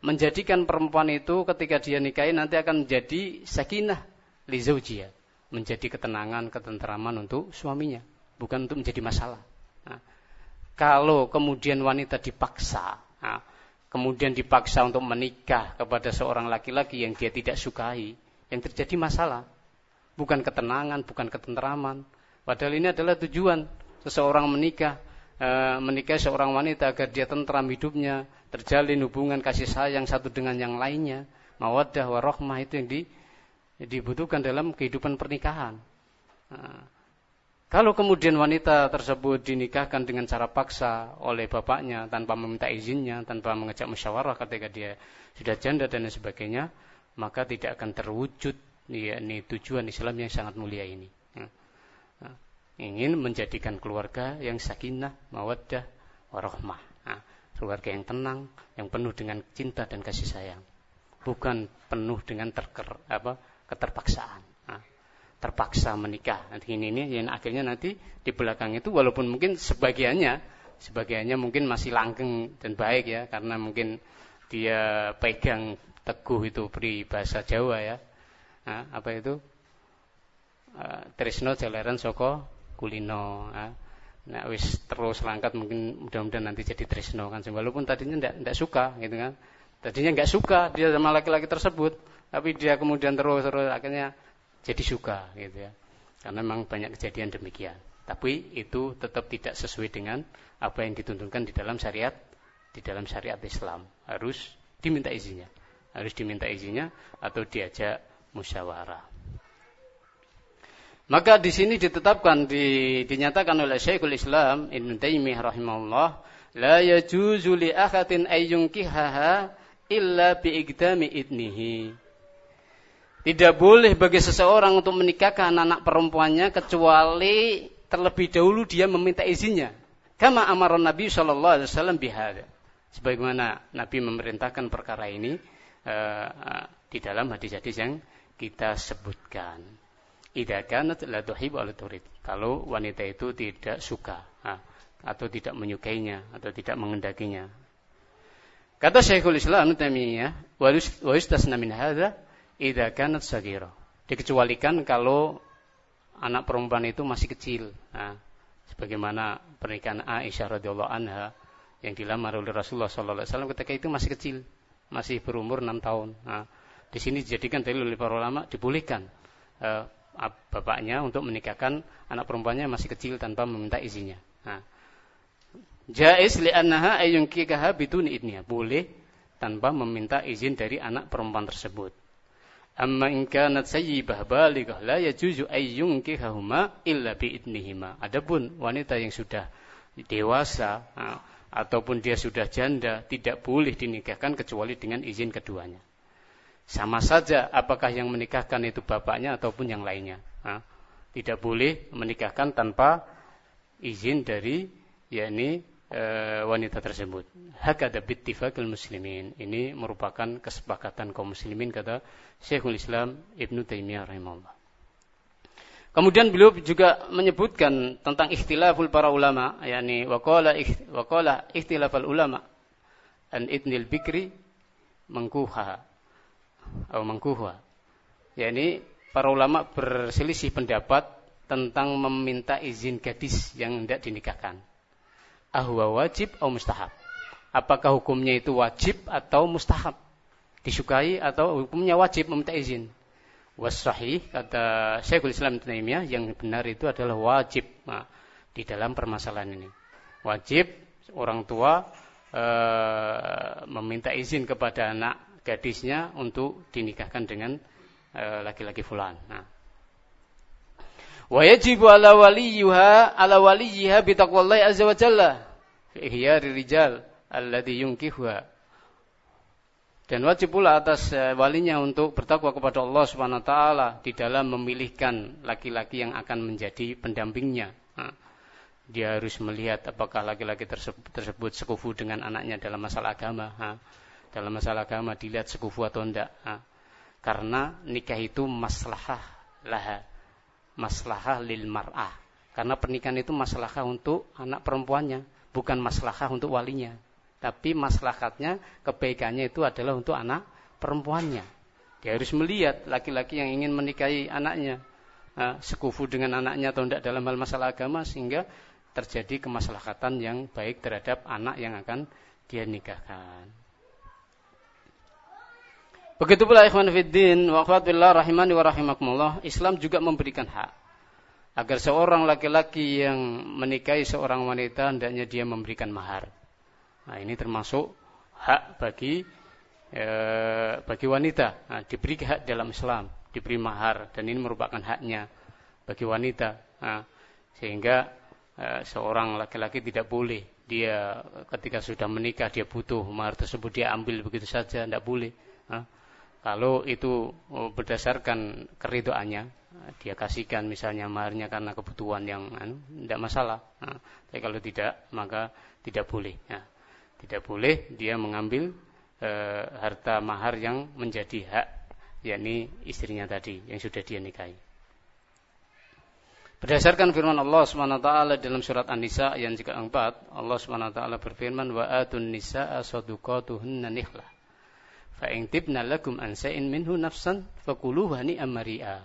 menjadikan perempuan itu ketika dia nikahi nanti akan menjadi sakinah li. Menjadi ketenangan, ketenteraman untuk suaminya. Bukan untuk menjadi masalah. Nah, kalau kemudian wanita dipaksa, nah, kemudian dipaksa untuk menikah kepada seorang laki-laki yang dia tidak sukai, yang terjadi masalah. Bukan ketenangan, bukan ketenteraman. Padahal ini adalah tujuan seseorang menikah e, menikahi seorang wanita agar dia tentram hidupnya, terjalin hubungan kasih sayang satu dengan yang lainnya, mawaddah warohmah itu yang di, dibutuhkan dalam kehidupan pernikahan. Nah, kalau kemudian wanita tersebut dinikahkan dengan cara paksa oleh bapaknya tanpa meminta izinnya, tanpa mengajak musyawarah ketika dia sudah janda dan sebagainya, maka tidak akan terwujud yakni tujuan Islam yang sangat mulia ini ingin menjadikan keluarga yang sakinah, mawaddah, warahmah. Nah, keluarga yang tenang, yang penuh dengan cinta dan kasih sayang. Bukan penuh dengan terker, apa, keterpaksaan. Nah, terpaksa menikah. Nanti ini, ini yang akhirnya nanti di belakang itu walaupun mungkin sebagiannya, sebagiannya mungkin masih langgeng dan baik ya, karena mungkin dia pegang teguh itu bahasa Jawa ya. Nah, apa itu? Uh, Trisno Jalaran Soko kulino ya. Nah wis terus langkat mungkin mudah-mudahan nanti jadi tresno kan. Walaupun tadinya tidak tidak suka gitu kan. Tadinya nggak suka dia sama laki-laki tersebut tapi dia kemudian terus terus akhirnya jadi suka gitu ya. Karena memang banyak kejadian demikian. Tapi itu tetap tidak sesuai dengan apa yang dituntunkan di dalam syariat di dalam syariat Islam. Harus diminta izinnya. Harus diminta izinnya atau diajak musyawarah maka di sini ditetapkan di, dinyatakan oleh Syekhul Islam Ibnu Taimiyah rahimahullah, la yajuzu li akhatin ayyunkihaha illa bi igdami idnihi. Tidak boleh bagi seseorang untuk menikahkan anak perempuannya kecuali terlebih dahulu dia meminta izinnya. Kama amaran Nabi Shallallahu Alaihi Wasallam bihada. Sebagaimana Nabi memerintahkan perkara ini uh, uh, di dalam hadis-hadis yang kita sebutkan. Idza kanat la turid. Kalau wanita itu tidak suka atau tidak menyukainya atau tidak mengendakinya. Kata Syekhul Islam Taimiyah, wa yustasna min hadza idza kanat sagira. Dikecualikan kalau anak perempuan itu masih kecil. Nah, sebagaimana pernikahan Aisyah radhiyallahu anha yang dilamar oleh Rasulullah sallallahu alaihi wasallam ketika itu masih kecil, masih berumur 6 tahun. Nah, di sini dijadikan dalil oleh para ulama dibolehkan eh, bapaknya untuk menikahkan anak perempuannya masih kecil tanpa meminta izinnya. Nah, Jais li'annaha ayyunkikaha bituni idniha. Boleh tanpa meminta izin dari anak perempuan tersebut. Amma in kanat sayyibah balighah la yajuzu ayyunkihahuma illa biidnihima. Adapun wanita yang sudah dewasa nah, ataupun dia sudah janda tidak boleh dinikahkan kecuali dengan izin keduanya. Sama saja apakah yang menikahkan itu bapaknya ataupun yang lainnya. Nah, tidak boleh menikahkan tanpa izin dari yakni e, wanita tersebut. Hakada bittifaqil muslimin. Ini merupakan kesepakatan kaum muslimin kata Syekhul Islam Ibnu Taimiyah rahimahullah. Kemudian beliau juga menyebutkan tentang ikhtilaful para ulama, yakni waqala waqala ikhtilafal ulama an idnil bikri mengkuha atau mengkuhwa. yakni para ulama berselisih pendapat tentang meminta izin gadis yang tidak dinikahkan. Ahwa wajib atau mustahab. Apakah hukumnya itu wajib atau mustahab? Disukai atau hukumnya wajib meminta izin? Wasrahih kata Syekhul Islam Taimiyah yang benar itu adalah wajib nah, di dalam permasalahan ini. Wajib orang tua e, meminta izin kepada anak gadisnya untuk dinikahkan dengan e, laki-laki fulan. Nah, Wa yajibu ala waliyha ala waliyha bi taqwallahi azza wa jalla fi ihyari rijal alladhi yunkihuha. Dan wajib pula atas eh, walinya untuk bertakwa kepada Allah Subhanahu wa taala di dalam memilihkan laki-laki yang akan menjadi pendampingnya. Dia harus melihat apakah laki-laki tersebut, tersebut sekufu dengan anaknya dalam masalah agama. Dalam masalah agama dilihat sekufu atau tidak. Karena nikah itu maslahah laha. Maslahah lil mar'ah. Karena pernikahan itu maslahah untuk anak perempuannya, bukan maslahah untuk walinya. Tapi maslahatnya, kebaikannya itu adalah untuk anak perempuannya. Dia harus melihat laki-laki yang ingin menikahi anaknya. Nah, sekufu dengan anaknya atau tidak dalam hal masalah agama sehingga terjadi kemaslahatan yang baik terhadap anak yang akan dia nikahkan. Begitu pula ikhwan fiddin wa billah rahimani wa rahimakumullah, Islam juga memberikan hak agar seorang laki-laki yang menikahi seorang wanita hendaknya dia memberikan mahar. Nah, ini termasuk hak bagi e, bagi wanita. Nah, diberi hak dalam Islam, diberi mahar dan ini merupakan haknya bagi wanita. Nah, sehingga e, seorang laki-laki tidak boleh dia ketika sudah menikah dia butuh mahar tersebut dia ambil begitu saja, tidak boleh. Nah, kalau itu oh, berdasarkan keridoannya, dia kasihkan misalnya maharnya karena kebutuhan yang tidak masalah. Nah, tapi kalau tidak, maka tidak boleh. Nah, tidak boleh dia mengambil e, harta mahar yang menjadi hak yakni istrinya tadi yang sudah dia nikahi. Berdasarkan firman Allah SWT dalam surat An-Nisa juga keempat, Allah SWT berfirman, Wa atun nisa'a saduqatuhunna nihlah. Fa'in tibna lakum ansa'in minhu nafsan, fakuluhu hani amari'a.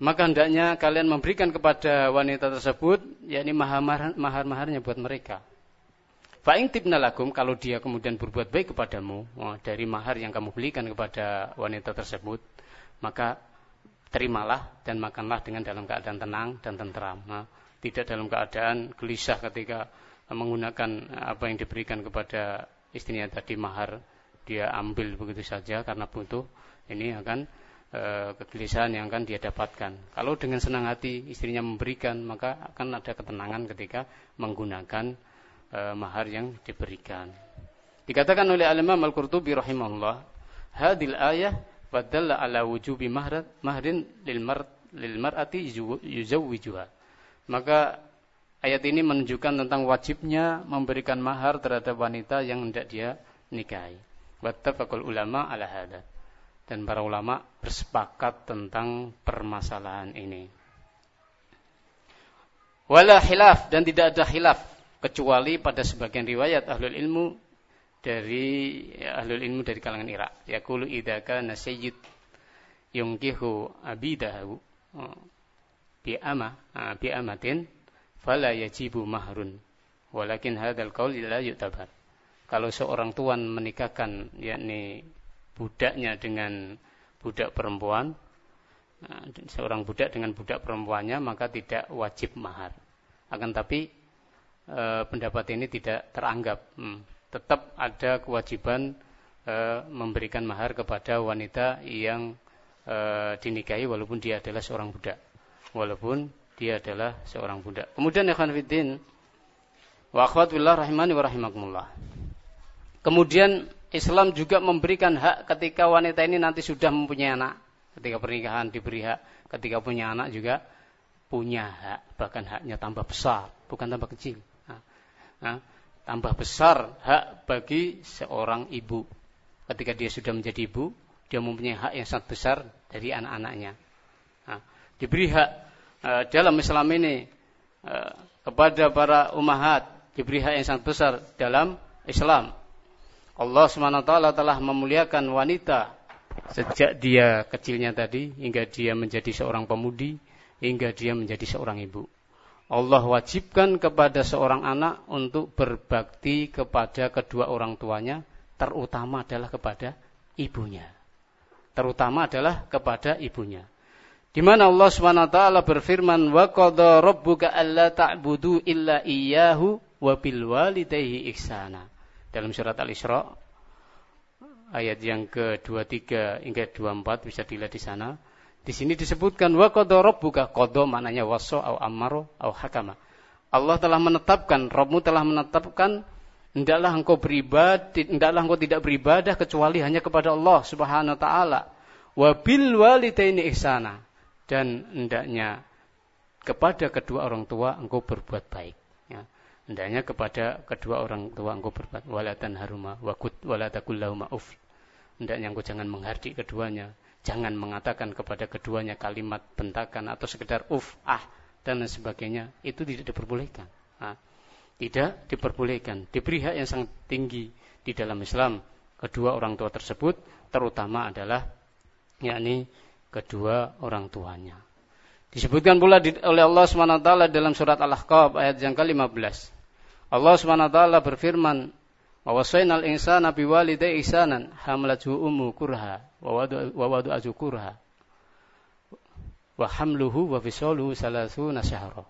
Maka hendaknya kalian memberikan kepada wanita tersebut, yakni mahar-maharnya buat mereka. Fa'ing tibnalakum kalau dia kemudian berbuat baik kepadamu dari mahar yang kamu belikan kepada wanita tersebut, maka terimalah dan makanlah dengan dalam keadaan tenang dan tenteram. Nah, tidak dalam keadaan gelisah ketika menggunakan apa yang diberikan kepada istrinya tadi mahar dia ambil begitu saja karena butuh ini akan e, kegelisahan yang akan dia dapatkan. Kalau dengan senang hati istrinya memberikan maka akan ada ketenangan ketika menggunakan uh, mahar yang diberikan. Dikatakan oleh Al-Imam Al-Qurtubi rahimahullah, hadil ayah badalla ala wujubi mahrat mahrin lil mar lil mar'ati yuzawwijuha. Maka ayat ini menunjukkan tentang wajibnya memberikan mahar terhadap wanita yang hendak dia nikahi. Wattafaqul ulama ala hada. Dan para ulama bersepakat tentang permasalahan ini. Wala khilaf dan tidak ada khilaf kecuali pada sebagian riwayat ahlul ilmu dari ya, ahlul ilmu dari kalangan Irak yaqulu idza kana sayyid yungkihu abidahu oh, bi ama ah, bi amatin fala yajibu mahrun walakin hadzal qaul la yu'tabar kalau seorang tuan menikahkan yakni budaknya dengan budak perempuan ah, seorang budak dengan budak perempuannya maka tidak wajib mahar akan tapi e, pendapat ini tidak teranggap. Hmm. Tetap ada kewajiban e, memberikan mahar kepada wanita yang dinikahi walaupun dia adalah seorang budak. Walaupun dia adalah seorang budak. Kemudian ya fiddin wa akhwat billah rahimani wa rahimakumullah. Kemudian Islam juga memberikan hak ketika wanita ini nanti sudah mempunyai anak. Ketika pernikahan diberi hak, ketika punya anak juga punya hak, bahkan haknya tambah besar, bukan tambah kecil nah, tambah besar hak bagi seorang ibu. Ketika dia sudah menjadi ibu, dia mempunyai hak yang sangat besar dari anak-anaknya. Nah, diberi hak uh, dalam Islam ini uh, kepada para umahat, diberi hak yang sangat besar dalam Islam. Allah SWT telah memuliakan wanita sejak dia kecilnya tadi hingga dia menjadi seorang pemudi hingga dia menjadi seorang ibu. Allah wajibkan kepada seorang anak untuk berbakti kepada kedua orang tuanya, terutama adalah kepada ibunya. Terutama adalah kepada ibunya. Di mana Allah SWT berfirman, "Wa qadha rabbuka alla ta'budu illa iyyahu wa bil walidayhi ihsana." Dalam surat Al-Isra ayat yang ke-23 hingga 24 bisa dilihat di sana. Di sini disebutkan wa qada rabbuka qada maknanya waso au amaro au hakama. Allah telah menetapkan, Rabbmu telah menetapkan hendaklah engkau beribadah, hendaklah engkau tidak beribadah kecuali hanya kepada Allah Subhanahu wa taala. Wa bil walidaini ihsana dan hendaknya kepada kedua orang tua engkau berbuat baik. Ya. Hendaknya kepada kedua orang tua engkau berbuat walatan haruma wakut walatakullahuma uf. Hendaknya engkau jangan menghardik keduanya, jangan mengatakan kepada keduanya kalimat bentakan atau sekedar uf, ah dan lain sebagainya. Itu tidak diperbolehkan. Nah, tidak diperbolehkan. Diberi hak yang sangat tinggi di dalam Islam kedua orang tua tersebut, terutama adalah yakni kedua orang tuanya. Disebutkan pula oleh Allah SWT dalam surat Al-Ahqaf ayat yang ke-15. Allah SWT berfirman, "Wa wasainal insana biwalidayhi ihsanan, hamlatu ummu kurha wa wadu azu kurha." Wa hamluhu wa fisaluhu salasuna syahra.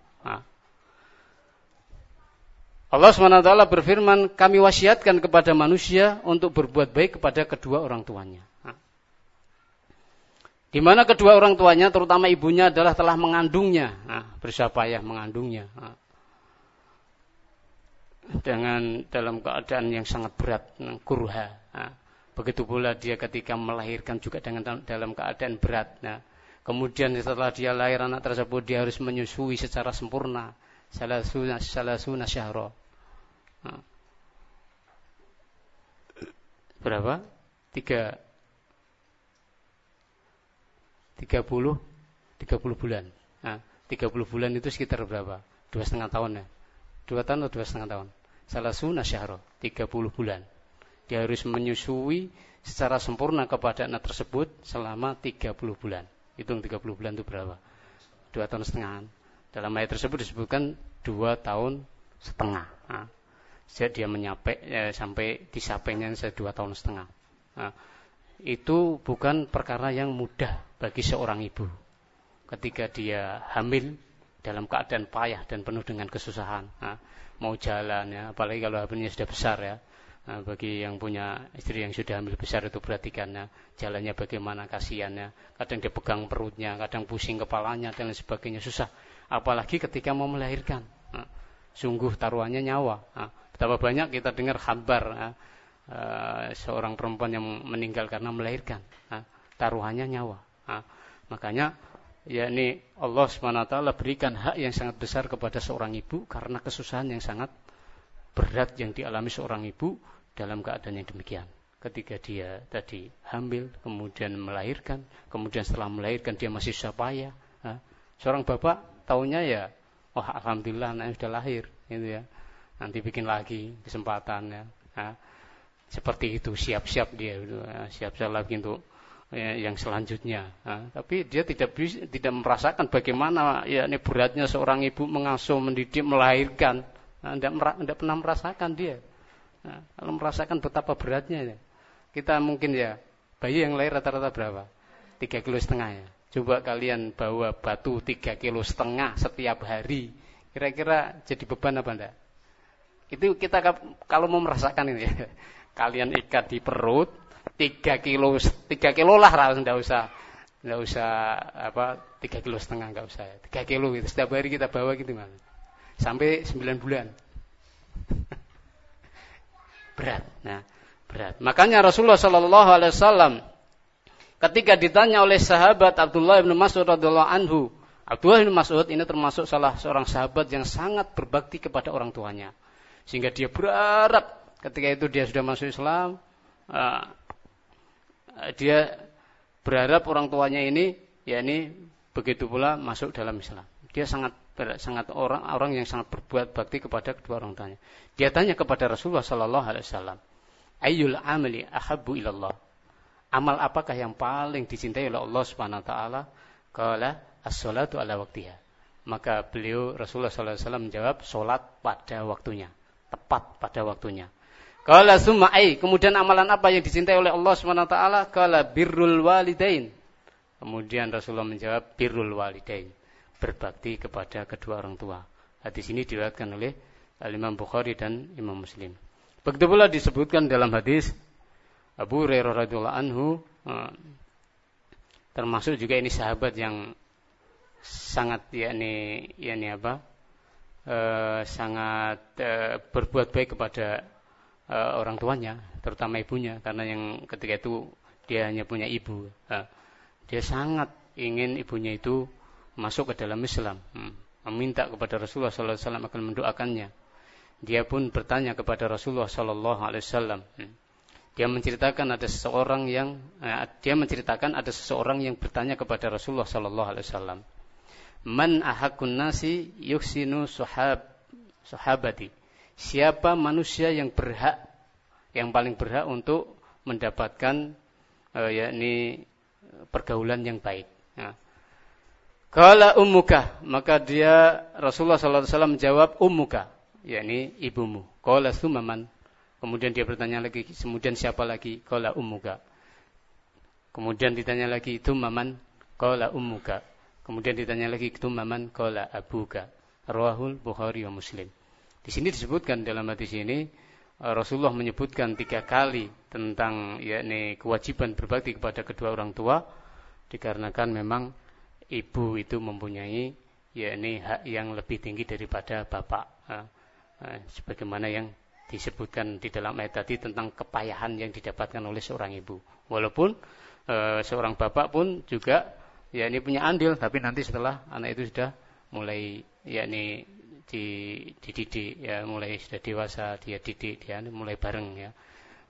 Allah SWT berfirman, kami wasiatkan kepada manusia untuk berbuat baik kepada kedua orang tuanya. Di mana kedua orang tuanya, terutama ibunya adalah telah mengandungnya, nah, berusaha payah mengandungnya. Nah. Dengan dalam keadaan yang sangat berat, kurha. Nah. Begitu pula dia ketika melahirkan juga dengan dalam keadaan berat. Nah, kemudian setelah dia lahir anak tersebut dia harus menyusui secara sempurna. Salah sunnah syahro. Nah. Berapa? Tiga 30 30 bulan. Nah, 30 bulan itu sekitar berapa? Dua setengah tahun ya. Dua tahun atau dua setengah tahun. Salah sunnah syahro, 30 bulan. Dia harus menyusui secara sempurna kepada anak tersebut selama 30 bulan. Hitung 30 bulan itu berapa? Dua tahun setengah. Dalam ayat tersebut disebutkan dua tahun setengah. Nah, dia menyapai ya, sampai disapainya dua tahun setengah. Nah, itu bukan perkara yang mudah bagi seorang ibu ketika dia hamil dalam keadaan payah dan penuh dengan kesusahan nah, mau jalan ya. Apalagi kalau hamilnya sudah besar ya. Nah, bagi yang punya istri yang sudah hamil besar itu perhatikan ya jalannya bagaimana kasihannya kadang dia pegang perutnya kadang pusing kepalanya dan lain sebagainya. Susah. Apalagi ketika mau melahirkan. Nah, sungguh taruhannya nyawa. Nah, betapa banyak kita dengar kabar ya, Eh, seorang perempuan yang meninggal karena melahirkan. Nah, taruhannya nyawa. Nah, makanya ya ini Allah swt berikan hak yang sangat besar kepada seorang ibu karena kesusahan yang sangat berat yang dialami seorang ibu dalam keadaan yang demikian. Ketika dia tadi hamil, kemudian melahirkan, kemudian setelah melahirkan dia masih susah payah. Seorang bapak tahunya ya, oh alhamdulillah anaknya sudah lahir, gitu ya. Nanti bikin lagi kesempatan ya. Nah, seperti itu siap-siap dia ya, siap-siap lagi untuk ya, yang selanjutnya. Nah, tapi dia tidak bisa, tidak merasakan bagaimana ya ini beratnya seorang ibu mengasuh mendidik melahirkan. Nah, tidak, tidak pernah merasakan dia. Nah, kalau merasakan betapa beratnya ya. kita mungkin ya bayi yang lahir rata-rata berapa? Tiga kilo setengah ya. Coba kalian bawa batu tiga kilo setengah setiap hari. Kira-kira jadi beban apa enggak? Itu kita kalau mau merasakan ini ya kalian ikat di perut tiga kilo tiga kilo lah nggak usah nggak usah apa tiga kilo setengah nggak usah. Tiga kilo itu setiap hari kita bawa gitu mana sampai sembilan bulan. Berat nah berat. Makanya Rasulullah Shallallahu Alaihi Wasallam ketika ditanya oleh sahabat Abdullah bin Mas'ud radhiallahu anhu Abdullah bin Mas'ud ini termasuk salah seorang sahabat yang sangat berbakti kepada orang tuanya. Sehingga dia berharap ketika itu dia sudah masuk Islam, uh, dia berharap orang tuanya ini, ya ini begitu pula masuk dalam Islam. Dia sangat sangat orang orang yang sangat berbuat bakti kepada kedua orang tuanya. Dia tanya kepada Rasulullah Sallallahu Alaihi Wasallam, Ayul amali ahabu ilallah. Amal apakah yang paling dicintai oleh Allah Subhanahu Wa Taala? Kala as-salatu ala waktiha. Maka beliau Rasulullah Sallallahu Alaihi Wasallam menjawab, solat pada waktunya, tepat pada waktunya. Kala summa ai. Kemudian amalan apa yang dicintai oleh Allah SWT? Kala birrul walidain. Kemudian Rasulullah menjawab birrul walidain. Berbakti kepada kedua orang tua. Hadis ini diriwayatkan oleh Imam Bukhari dan Imam Muslim. Begitu pula disebutkan dalam hadis Abu Hurairah radhiyallahu anhu eh, termasuk juga ini sahabat yang sangat yakni yakni apa e, sangat e, berbuat baik kepada e, orang tuanya terutama ibunya karena yang ketika itu dia hanya punya ibu. E, dia sangat ingin ibunya itu masuk ke dalam Islam. Hmm, meminta kepada Rasulullah SAW akan mendoakannya. Dia pun bertanya kepada Rasulullah SAW hmm, dia menceritakan ada seseorang yang eh, dia menceritakan ada seseorang yang bertanya kepada Rasulullah sallallahu alaihi wasallam man ahakun nasi yuksinu suhab sahabati siapa manusia yang berhak yang paling berhak untuk mendapatkan uh, yakni pergaulan yang baik ya. Kala ummuka maka dia Rasulullah sallallahu alaihi wasallam menjawab ummuka yakni ibumu. Kala sumaman kemudian dia bertanya lagi kemudian siapa lagi? Kala ummuka. Kemudian ditanya lagi itu maman kala ummuka. Kemudian ditanya lagi itu maman kola abuka. Rawahul Bukhari wa Muslim. Di sini disebutkan dalam hadis ini eh, Rasulullah menyebutkan tiga kali tentang yakni kewajiban berbakti kepada kedua orang tua dikarenakan memang ibu itu mempunyai yakni hak yang lebih tinggi daripada bapak. Eh, eh, sebagaimana yang disebutkan di dalam ayat tadi tentang kepayahan yang didapatkan oleh seorang ibu. Walaupun seorang bapak pun juga ya ini punya andil tapi nanti setelah anak itu sudah mulai ya ini di dididik ya. Mulai sudah dewasa dia didik dia mulai bareng ya.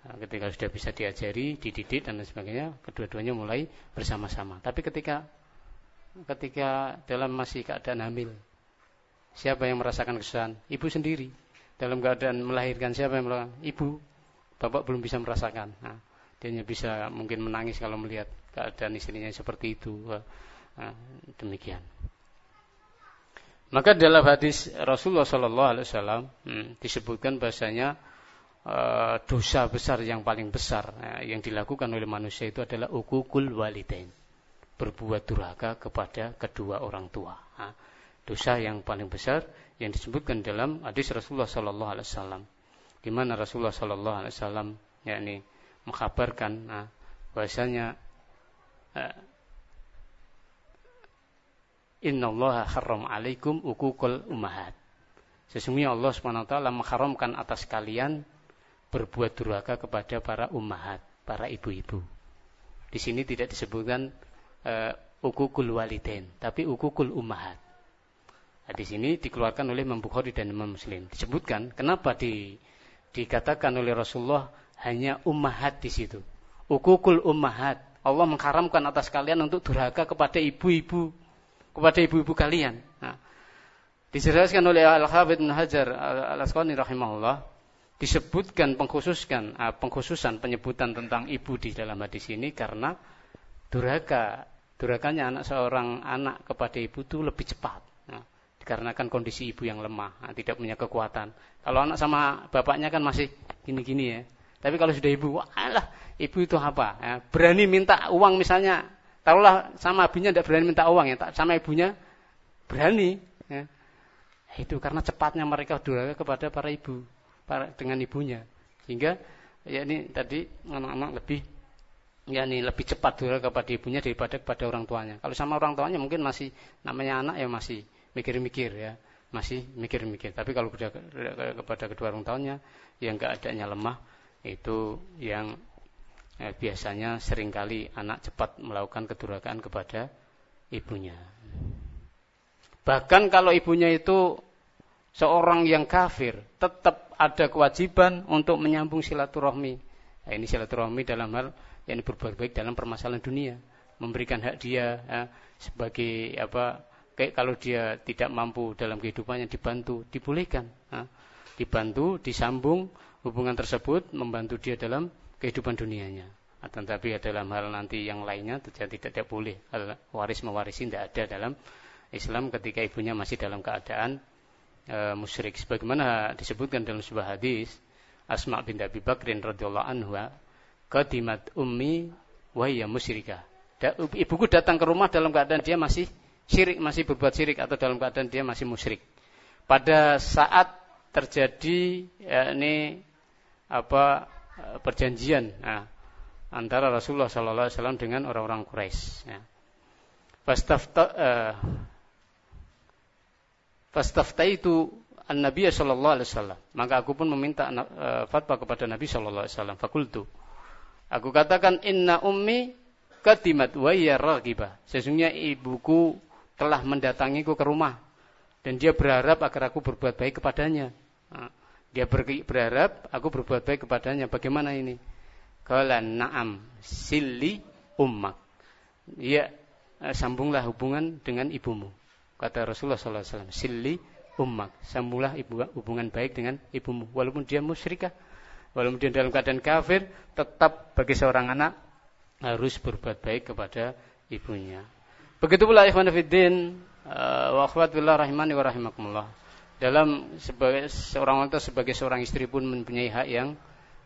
Nah, ketika sudah bisa diajari dididik dan sebagainya kedua-duanya mulai bersama-sama. Tapi ketika ketika dalam masih keadaan hamil siapa yang merasakan kesusahan? Ibu sendiri. Dalam keadaan melahirkan siapa yang melakukan? Ibu. Bapak belum bisa merasakan. Nah, dia hanya bisa mungkin menangis kalau melihat keadaan istrinya seperti itu. Nah, demikian. Maka dalam hadis Rasulullah Sallallahu Alaihi Wasallam hmm, disebutkan bahasanya uh, dosa besar yang paling besar uh, yang dilakukan oleh manusia itu adalah ukukul walidain, berbuat durhaka kepada kedua orang tua. Dosa yang paling besar yang disebutkan dalam hadis Rasulullah Sallallahu Alaihi Wasallam, di mana Rasulullah Sallallahu Alaihi Wasallam yakni mengkabarkan bahasanya uh, Inna Allah haram alaikum ukukul umahat. Sesungguhnya Allah SWT mengharamkan atas kalian berbuat durhaka kepada para ummahat, para ibu-ibu. Di sini tidak disebutkan uh, ukukul walidain, tapi ukukul ummahat. Nah, di sini dikeluarkan oleh Imam Bukhari dan Imam Muslim. Disebutkan kenapa di, dikatakan oleh Rasulullah hanya ummahat di situ. Ukukul ummahat. Allah mengharamkan atas kalian untuk durhaka kepada ibu-ibu, kepada ibu-ibu kalian. Nah, dijelaskan oleh Al-Hafidh Hajar Al-Asqalani rahimahullah, disebutkan pengkhususkan uh, pengkhususan penyebutan tentang ibu di dalam hadis ini karena durhaka durhakanya anak seorang anak kepada ibu itu lebih cepat nah, dikarenakan kondisi ibu yang lemah nah, tidak punya kekuatan kalau anak sama bapaknya kan masih gini-gini ya tapi kalau sudah ibu, alah ibu itu apa? Ya, berani minta uang misalnya. Taruhlah sama abinya tidak berani minta uang ya, sama ibunya berani. Ya. Itu karena cepatnya mereka durhaka kepada para ibu, para, dengan ibunya. Sehingga ya ini tadi anak-anak lebih ya ini lebih cepat durhaka kepada ibunya daripada kepada orang tuanya. Kalau sama orang tuanya mungkin masih namanya anak ya masih mikir-mikir ya, masih mikir-mikir. Tapi kalau kepada kedua orang tuanya yang keadaannya lemah, itu yang eh, biasanya sering kali anak cepat melakukan kedurhakaan kepada ibunya. Bahkan kalau ibunya itu seorang yang kafir, tetap ada kewajiban untuk menyambung silaturahmi. Nah, ini silaturahmi dalam hal yang berbuat baik dalam permasalahan dunia, memberikan hak dia ya, sebagai apa kayak kalau dia tidak mampu dalam kehidupannya dibantu, dibolehkan. Ya, dibantu, disambung hubungan tersebut membantu dia dalam kehidupan dunianya. Nah, tetapi dalam hal nanti yang lainnya tidak tidak boleh waris mewarisi tidak ada dalam Islam ketika ibunya masih dalam keadaan e, musyrik. Sebagaimana disebutkan dalam sebuah hadis Asma bin Abi Bakrin radhiyallahu anhu kadimat ummi wa hiya musyrikah. Ibuku datang ke rumah dalam keadaan dia masih syirik, masih berbuat syirik atau dalam keadaan dia masih musyrik. Pada saat terjadi ya, ini apa perjanjian nah, antara Rasulullah sallallahu alaihi wasallam dengan orang-orang Quraisy ya. Fastafta uh, Fastaftaitu an-nabiy sallallahu alaihi wasallam. Maka aku pun meminta uh, fatwa kepada Nabi sallallahu alaihi wasallam. Fakultu. Aku katakan inna ummi kadimat wa ya raghibah. Sesungguhnya ibuku telah mendatangiku ke rumah dan dia berharap agar aku berbuat baik kepadanya. Dia berharap aku berbuat baik kepadanya. Bagaimana ini? Kala na'am silli ummak. Ya, sambunglah hubungan dengan ibumu. Kata Rasulullah SAW. Silli ummak. Sambunglah hubungan baik dengan ibumu. Walaupun dia musyrikah. Walaupun dia dalam keadaan kafir. Tetap bagi seorang anak harus berbuat baik kepada ibunya. Begitu pula ikhwan fiddin uh, wa akhwat billah rahimani wa rahimakumullah. Dalam sebagai seorang wanita sebagai seorang istri pun mempunyai hak yang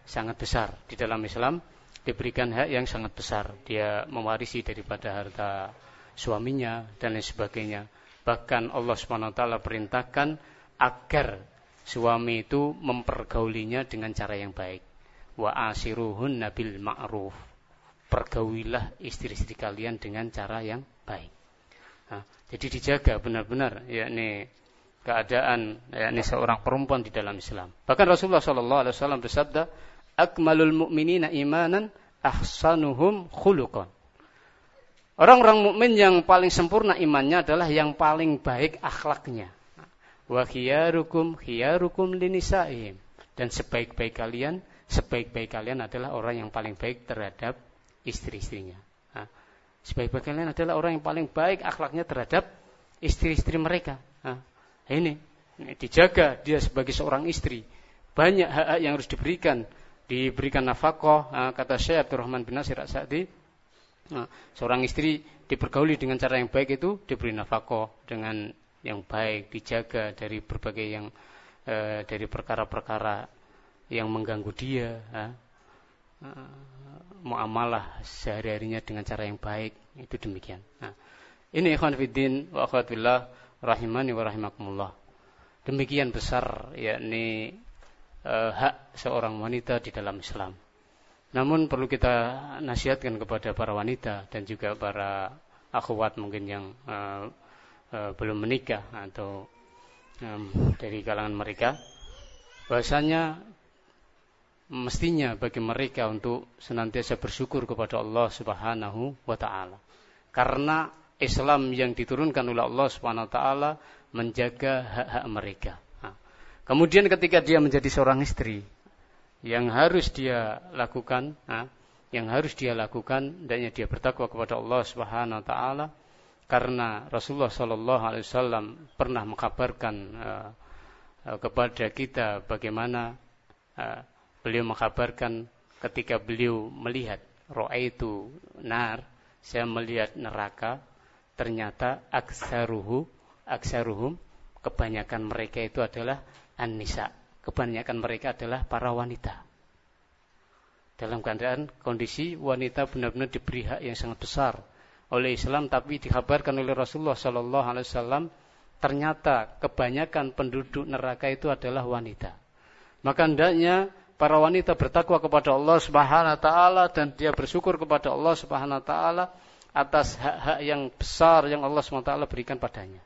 sangat besar. Di dalam Islam diberikan hak yang sangat besar. Dia mewarisi daripada harta suaminya dan lain sebagainya. Bahkan Allah swt perintahkan agar suami itu mempergaulinya dengan cara yang baik. Wa asiruhun nabil ma'ruf. Pergaulilah istri-istri kalian dengan cara yang baik. Nah, jadi dijaga benar-benar yakni keadaan yakni seorang perempuan di dalam Islam bahkan Rasulullah SAW bersabda akmalul mu'minina imanan ahsanuhum khuluqan. Orang-orang mukmin yang paling sempurna imannya adalah yang paling baik akhlaknya. Wa khiyarukum khiyarukum linisaihim. Dan sebaik-baik kalian, sebaik-baik kalian adalah orang yang paling baik terhadap istri-istrinya. Sebaik-baik kalian adalah orang yang paling baik akhlaknya terhadap istri-istri mereka. Ini, ini dijaga dia sebagai seorang istri. Banyak hak-hak yang harus diberikan. Diberikan nafkah kata Syekh Abdurrahman bin Nasir Sa'di nah, seorang istri dipergauli dengan cara yang baik itu diberi nafkah dengan yang baik dijaga dari berbagai yang eh, dari perkara-perkara yang mengganggu dia eh, muamalah sehari-harinya dengan cara yang baik. Itu demikian nah, ini ikhwan fiddin wa rahimani wa rahimakumullah demikian besar yakni uh, hak seorang wanita di dalam Islam. Namun perlu kita nasihatkan kepada para wanita dan juga para akhwat mungkin yang uh, uh, belum menikah atau um, dari kalangan mereka bahasanya mestinya bagi mereka untuk senantiasa bersyukur kepada Allah Subhanahu wa taala. Karena Islam yang diturunkan oleh Allah Subhanahu wa taala menjaga hak-hak mereka. Kemudian ketika dia menjadi seorang istri, yang harus dia lakukan, yang harus dia lakukan, dan dia bertakwa kepada Allah Subhanahu Wa Taala, karena Rasulullah Shallallahu Alaihi Wasallam pernah mengkabarkan kepada kita bagaimana beliau mengkabarkan ketika beliau melihat roa itu nar, saya melihat neraka, ternyata aksaruhu, aksaruhum, kebanyakan mereka itu adalah an-nisa. Kebanyakan mereka adalah para wanita. Dalam keadaan kondisi wanita benar-benar diberi hak yang sangat besar oleh Islam tapi dikabarkan oleh Rasulullah Sallallahu Alaihi Wasallam ternyata kebanyakan penduduk neraka itu adalah wanita. Maka hendaknya para wanita bertakwa kepada Allah Subhanahu wa taala dan dia bersyukur kepada Allah Subhanahu wa taala atas hak-hak yang besar yang Allah taala berikan padanya.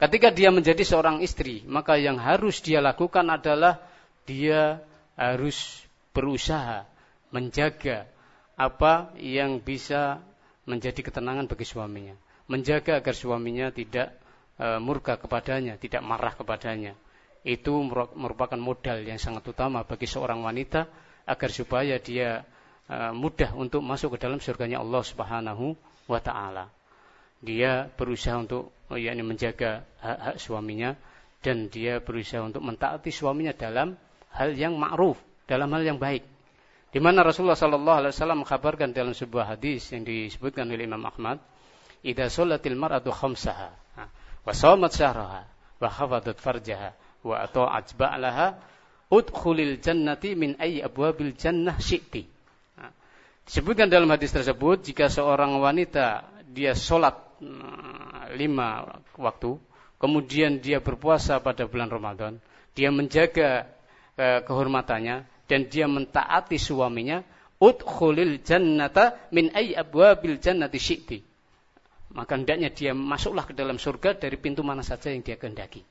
Ketika dia menjadi seorang istri, maka yang harus dia lakukan adalah dia harus berusaha menjaga apa yang bisa menjadi ketenangan bagi suaminya. Menjaga agar suaminya tidak e, murka kepadanya, tidak marah kepadanya. Itu merupakan modal yang sangat utama bagi seorang wanita agar supaya dia mudah untuk masuk ke dalam surganya Allah Subhanahu wa taala. Dia berusaha untuk oh, yakni menjaga hak-hak suaminya dan dia berusaha untuk mentaati suaminya dalam hal yang ma'ruf, dalam hal yang baik. Di mana Rasulullah sallallahu alaihi wasallam mengkabarkan dalam sebuah hadis yang disebutkan oleh Imam Ahmad, "Idza sholatil mar'atu khamsaha wa shamat syahraha wa khafadat farjaha wa ata'at ba'laha udkhulil jannati min ayyi abwabil jannah syi'ti." Disebutkan dalam hadis tersebut jika seorang wanita dia sholat lima waktu, kemudian dia berpuasa pada bulan Ramadan, dia menjaga e, kehormatannya dan dia mentaati suaminya, udkhulil jannata min ay abwabil jannati syi'ti. Maka hendaknya dia masuklah ke dalam surga dari pintu mana saja yang dia kehendaki.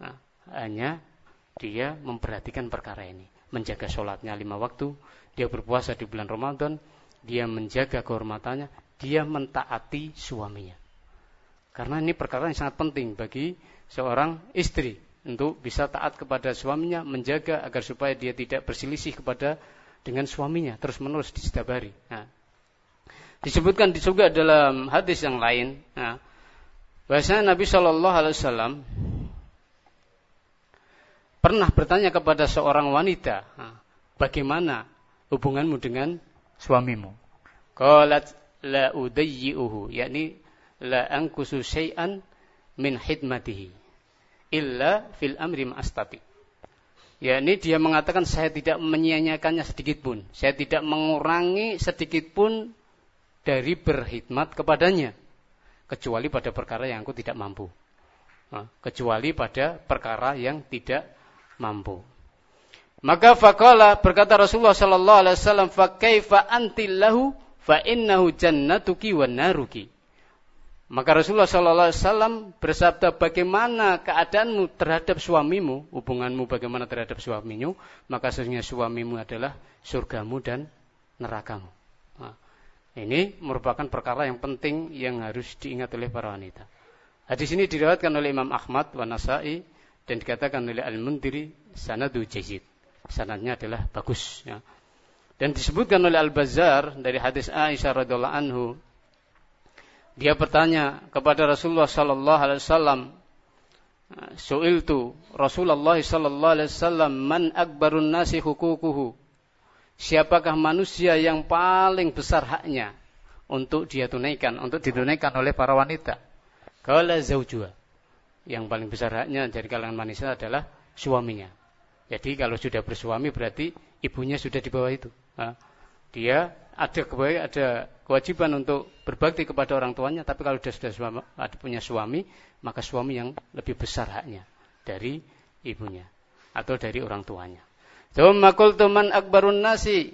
Nah, hanya dia memperhatikan perkara ini. Menjaga sholatnya lima waktu, dia berpuasa di bulan Ramadan, dia menjaga kehormatannya, dia mentaati suaminya. Karena ini perkara yang sangat penting bagi seorang istri untuk bisa taat kepada suaminya, menjaga agar supaya dia tidak berselisih kepada dengan suaminya terus menerus di setiap hari. Nah, disebutkan di juga dalam hadis yang lain, nah, bahasanya Nabi Shallallahu Alaihi Wasallam pernah bertanya kepada seorang wanita, nah, bagaimana hubunganmu dengan suamimu? Qalat la udayyi'uhu, yakni la angkusu syai'an min hidmatihi illa fil amri ma'astati. Ya ini dia mengatakan saya tidak menyia-nyiakannya sedikit pun. Saya tidak mengurangi sedikit pun dari berkhidmat kepadanya. Kecuali pada perkara yang aku tidak mampu. Kecuali pada perkara yang tidak mampu. Maka faqala berkata Rasulullah sallallahu alaihi wasallam fa kaifa anti lahu fa innahu jannatuki wa naruki. Maka Rasulullah Sallallahu Alaihi Wasallam bersabda, bagaimana keadaanmu terhadap suamimu, hubunganmu bagaimana terhadap suamimu, maka sesungguhnya suamimu adalah surgamu dan nerakamu. Nah, ini merupakan perkara yang penting yang harus diingat oleh para wanita. Hadis ini diriwayatkan oleh Imam Ahmad wa Nasai dan dikatakan oleh Al-Mundiri sanadu jazid. Sanadnya adalah bagus. Ya. Dan disebutkan oleh Al-Bazar dari hadis Aisyah radhiallahu anhu dia bertanya kepada Rasulullah sallallahu alaihi wasallam, "Su'iltu Rasulullah sallallahu alaihi wasallam, man akbarun nasi hukukuhu?" Siapakah manusia yang paling besar haknya untuk dia tunaikan, untuk ditunaikan oleh para wanita? Kala zaujua. Yang paling besar haknya dari kalangan manusia adalah suaminya. Jadi kalau sudah bersuami berarti ibunya sudah di bawah itu. Dia ada ada kewajiban untuk berbakti kepada orang tuanya, tapi kalau dia sudah suami, punya suami, maka suami yang lebih besar haknya dari ibunya atau dari orang tuanya. Tsumma qultu man akbarun nasi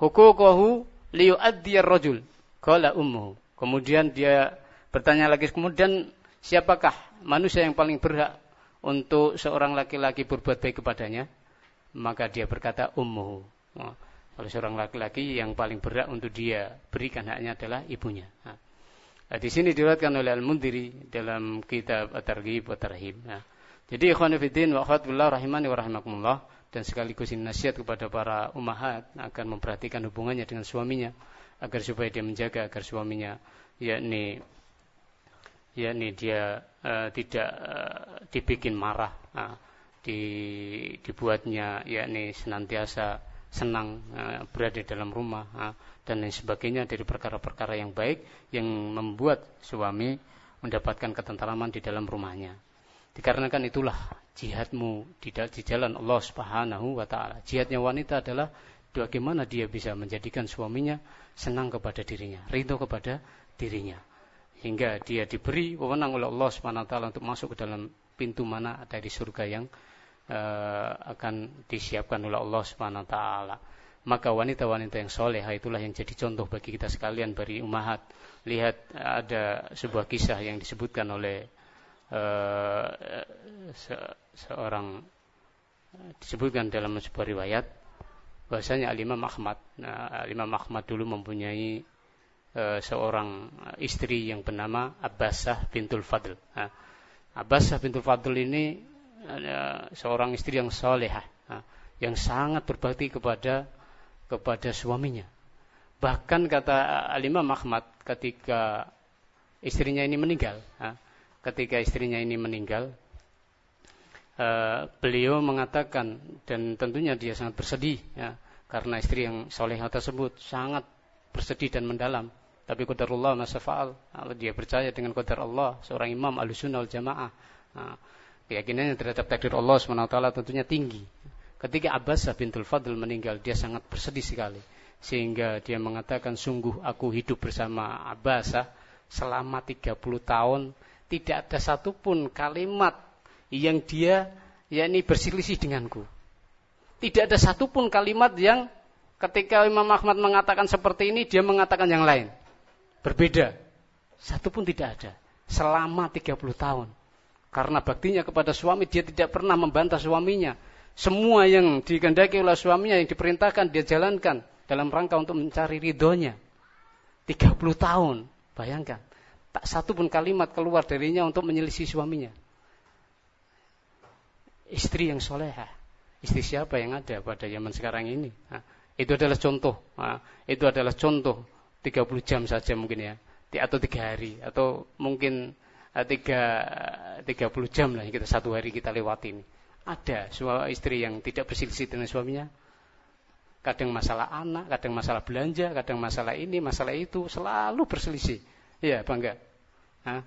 hukukuhu liyu'addi ar-rajul qala ummuhu. Kemudian dia bertanya lagi kemudian siapakah manusia yang paling berhak untuk seorang laki-laki berbuat baik kepadanya? Maka dia berkata ummuhu oleh seorang laki-laki yang paling berat untuk dia berikan haknya adalah ibunya. Nah, di sini diriwayatkan oleh Al-Mundiri dalam kitab At-Targhib wa Tarhib. Nah, jadi ikhwan fillah wa akhwatullah rahimani wa rahimakumullah dan sekaligus ini nasihat kepada para umahat akan memperhatikan hubungannya dengan suaminya agar supaya dia menjaga agar suaminya yakni yakni dia uh, tidak uh, dibikin marah uh, di, dibuatnya yakni senantiasa senang uh, berada dalam rumah uh, dan lain sebagainya dari perkara-perkara yang baik yang membuat suami mendapatkan ketentraman di dalam rumahnya. Dikarenakan itulah jihadmu di, di jalan Allah Subhanahu wa taala. Jihadnya wanita adalah bagaimana dia bisa menjadikan suaminya senang kepada dirinya, ridho kepada dirinya. Hingga dia diberi wewenang oleh Allah Subhanahu wa taala untuk masuk ke dalam pintu mana dari surga yang uh, akan disiapkan oleh Allah Subhanahu wa taala. Maka wanita-wanita yang soleh itulah yang jadi contoh bagi kita sekalian beri umahat. Lihat ada sebuah kisah yang disebutkan oleh uh, se seorang disebutkan dalam sebuah riwayat bahasanya Al-Imam Ahmad. Nah, Al-Imam Ahmad dulu mempunyai uh, seorang istri yang bernama Abbasah bintul Fadl. Abbasah bintul Fadl ini seorang istri yang solehah, yang sangat berbakti kepada kepada suaminya. Bahkan kata Alimah Ahmad ketika istrinya ini meninggal, ketika istrinya ini meninggal, beliau mengatakan dan tentunya dia sangat bersedih ya, karena istri yang solehah tersebut sangat bersedih dan mendalam. Tapi qadarullah masafa'al. Dia percaya dengan qadar Allah, seorang imam al-sunnah al-jamaah keyakinannya terhadap takdir Allah SWT tentunya tinggi. Ketika Abbasah bintul Fadl meninggal, dia sangat bersedih sekali. Sehingga dia mengatakan, sungguh aku hidup bersama Abbasah selama 30 tahun. Tidak ada satupun kalimat yang dia yakni berselisih denganku. Tidak ada satupun kalimat yang Ketika Imam Ahmad mengatakan seperti ini, dia mengatakan yang lain. Berbeda. Satu pun tidak ada. Selama 30 tahun. Karena baktinya kepada suami, dia tidak pernah membantah suaminya. Semua yang dikehendaki oleh suaminya, yang diperintahkan, dia jalankan. Dalam rangka untuk mencari ridhonya. 30 tahun. Bayangkan. Tak satu pun kalimat keluar darinya untuk menyelisih suaminya. Istri yang soleha. Istri siapa yang ada pada zaman sekarang ini? Itu adalah contoh. Itu adalah contoh 30 jam saja mungkin ya. Atau tiga hari. Atau mungkin uh, tiga, 30 jam lah kita satu hari kita lewati ini. Ada suami istri yang tidak berselisih dengan suaminya. Kadang masalah anak, kadang masalah belanja, kadang masalah ini, masalah itu. Selalu berselisih. Iya, bangga. Hah?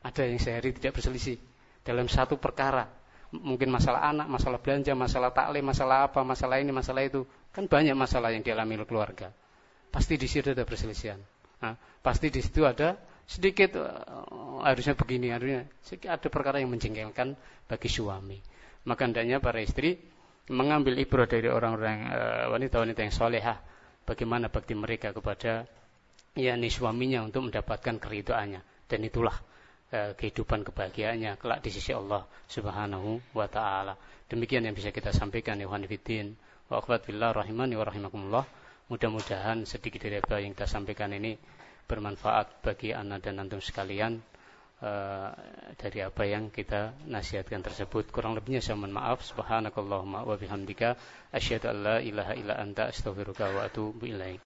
Ada yang sehari tidak berselisih. Dalam satu perkara mungkin masalah anak, masalah belanja, masalah taklim, masalah apa, masalah ini, masalah itu. Kan banyak masalah yang dialami keluarga. Pasti di situ ada perselisihan. Nah, pasti di situ ada sedikit uh, harusnya begini, harusnya ada perkara yang menjengkelkan bagi suami. Maka hendaknya para istri mengambil ibrah dari orang-orang uh, wanita-wanita yang solehah. Bagaimana bakti mereka kepada yakni suaminya untuk mendapatkan keridoannya. Dan itulah Eh, kehidupan kebahagiaannya kelak di sisi Allah Subhanahu wa taala. Demikian yang bisa kita sampaikan ya Fiddin wa akhwat billah rahimani wa rahimakumullah. Mudah-mudahan sedikit dari apa yang kita sampaikan ini bermanfaat bagi anak dan antum sekalian uh, dari apa yang kita nasihatkan tersebut. Kurang lebihnya saya mohon maaf. Subhanakallahumma wa bihamdika asyhadu an la ilaha illa anta astaghfiruka wa atubu ilaik.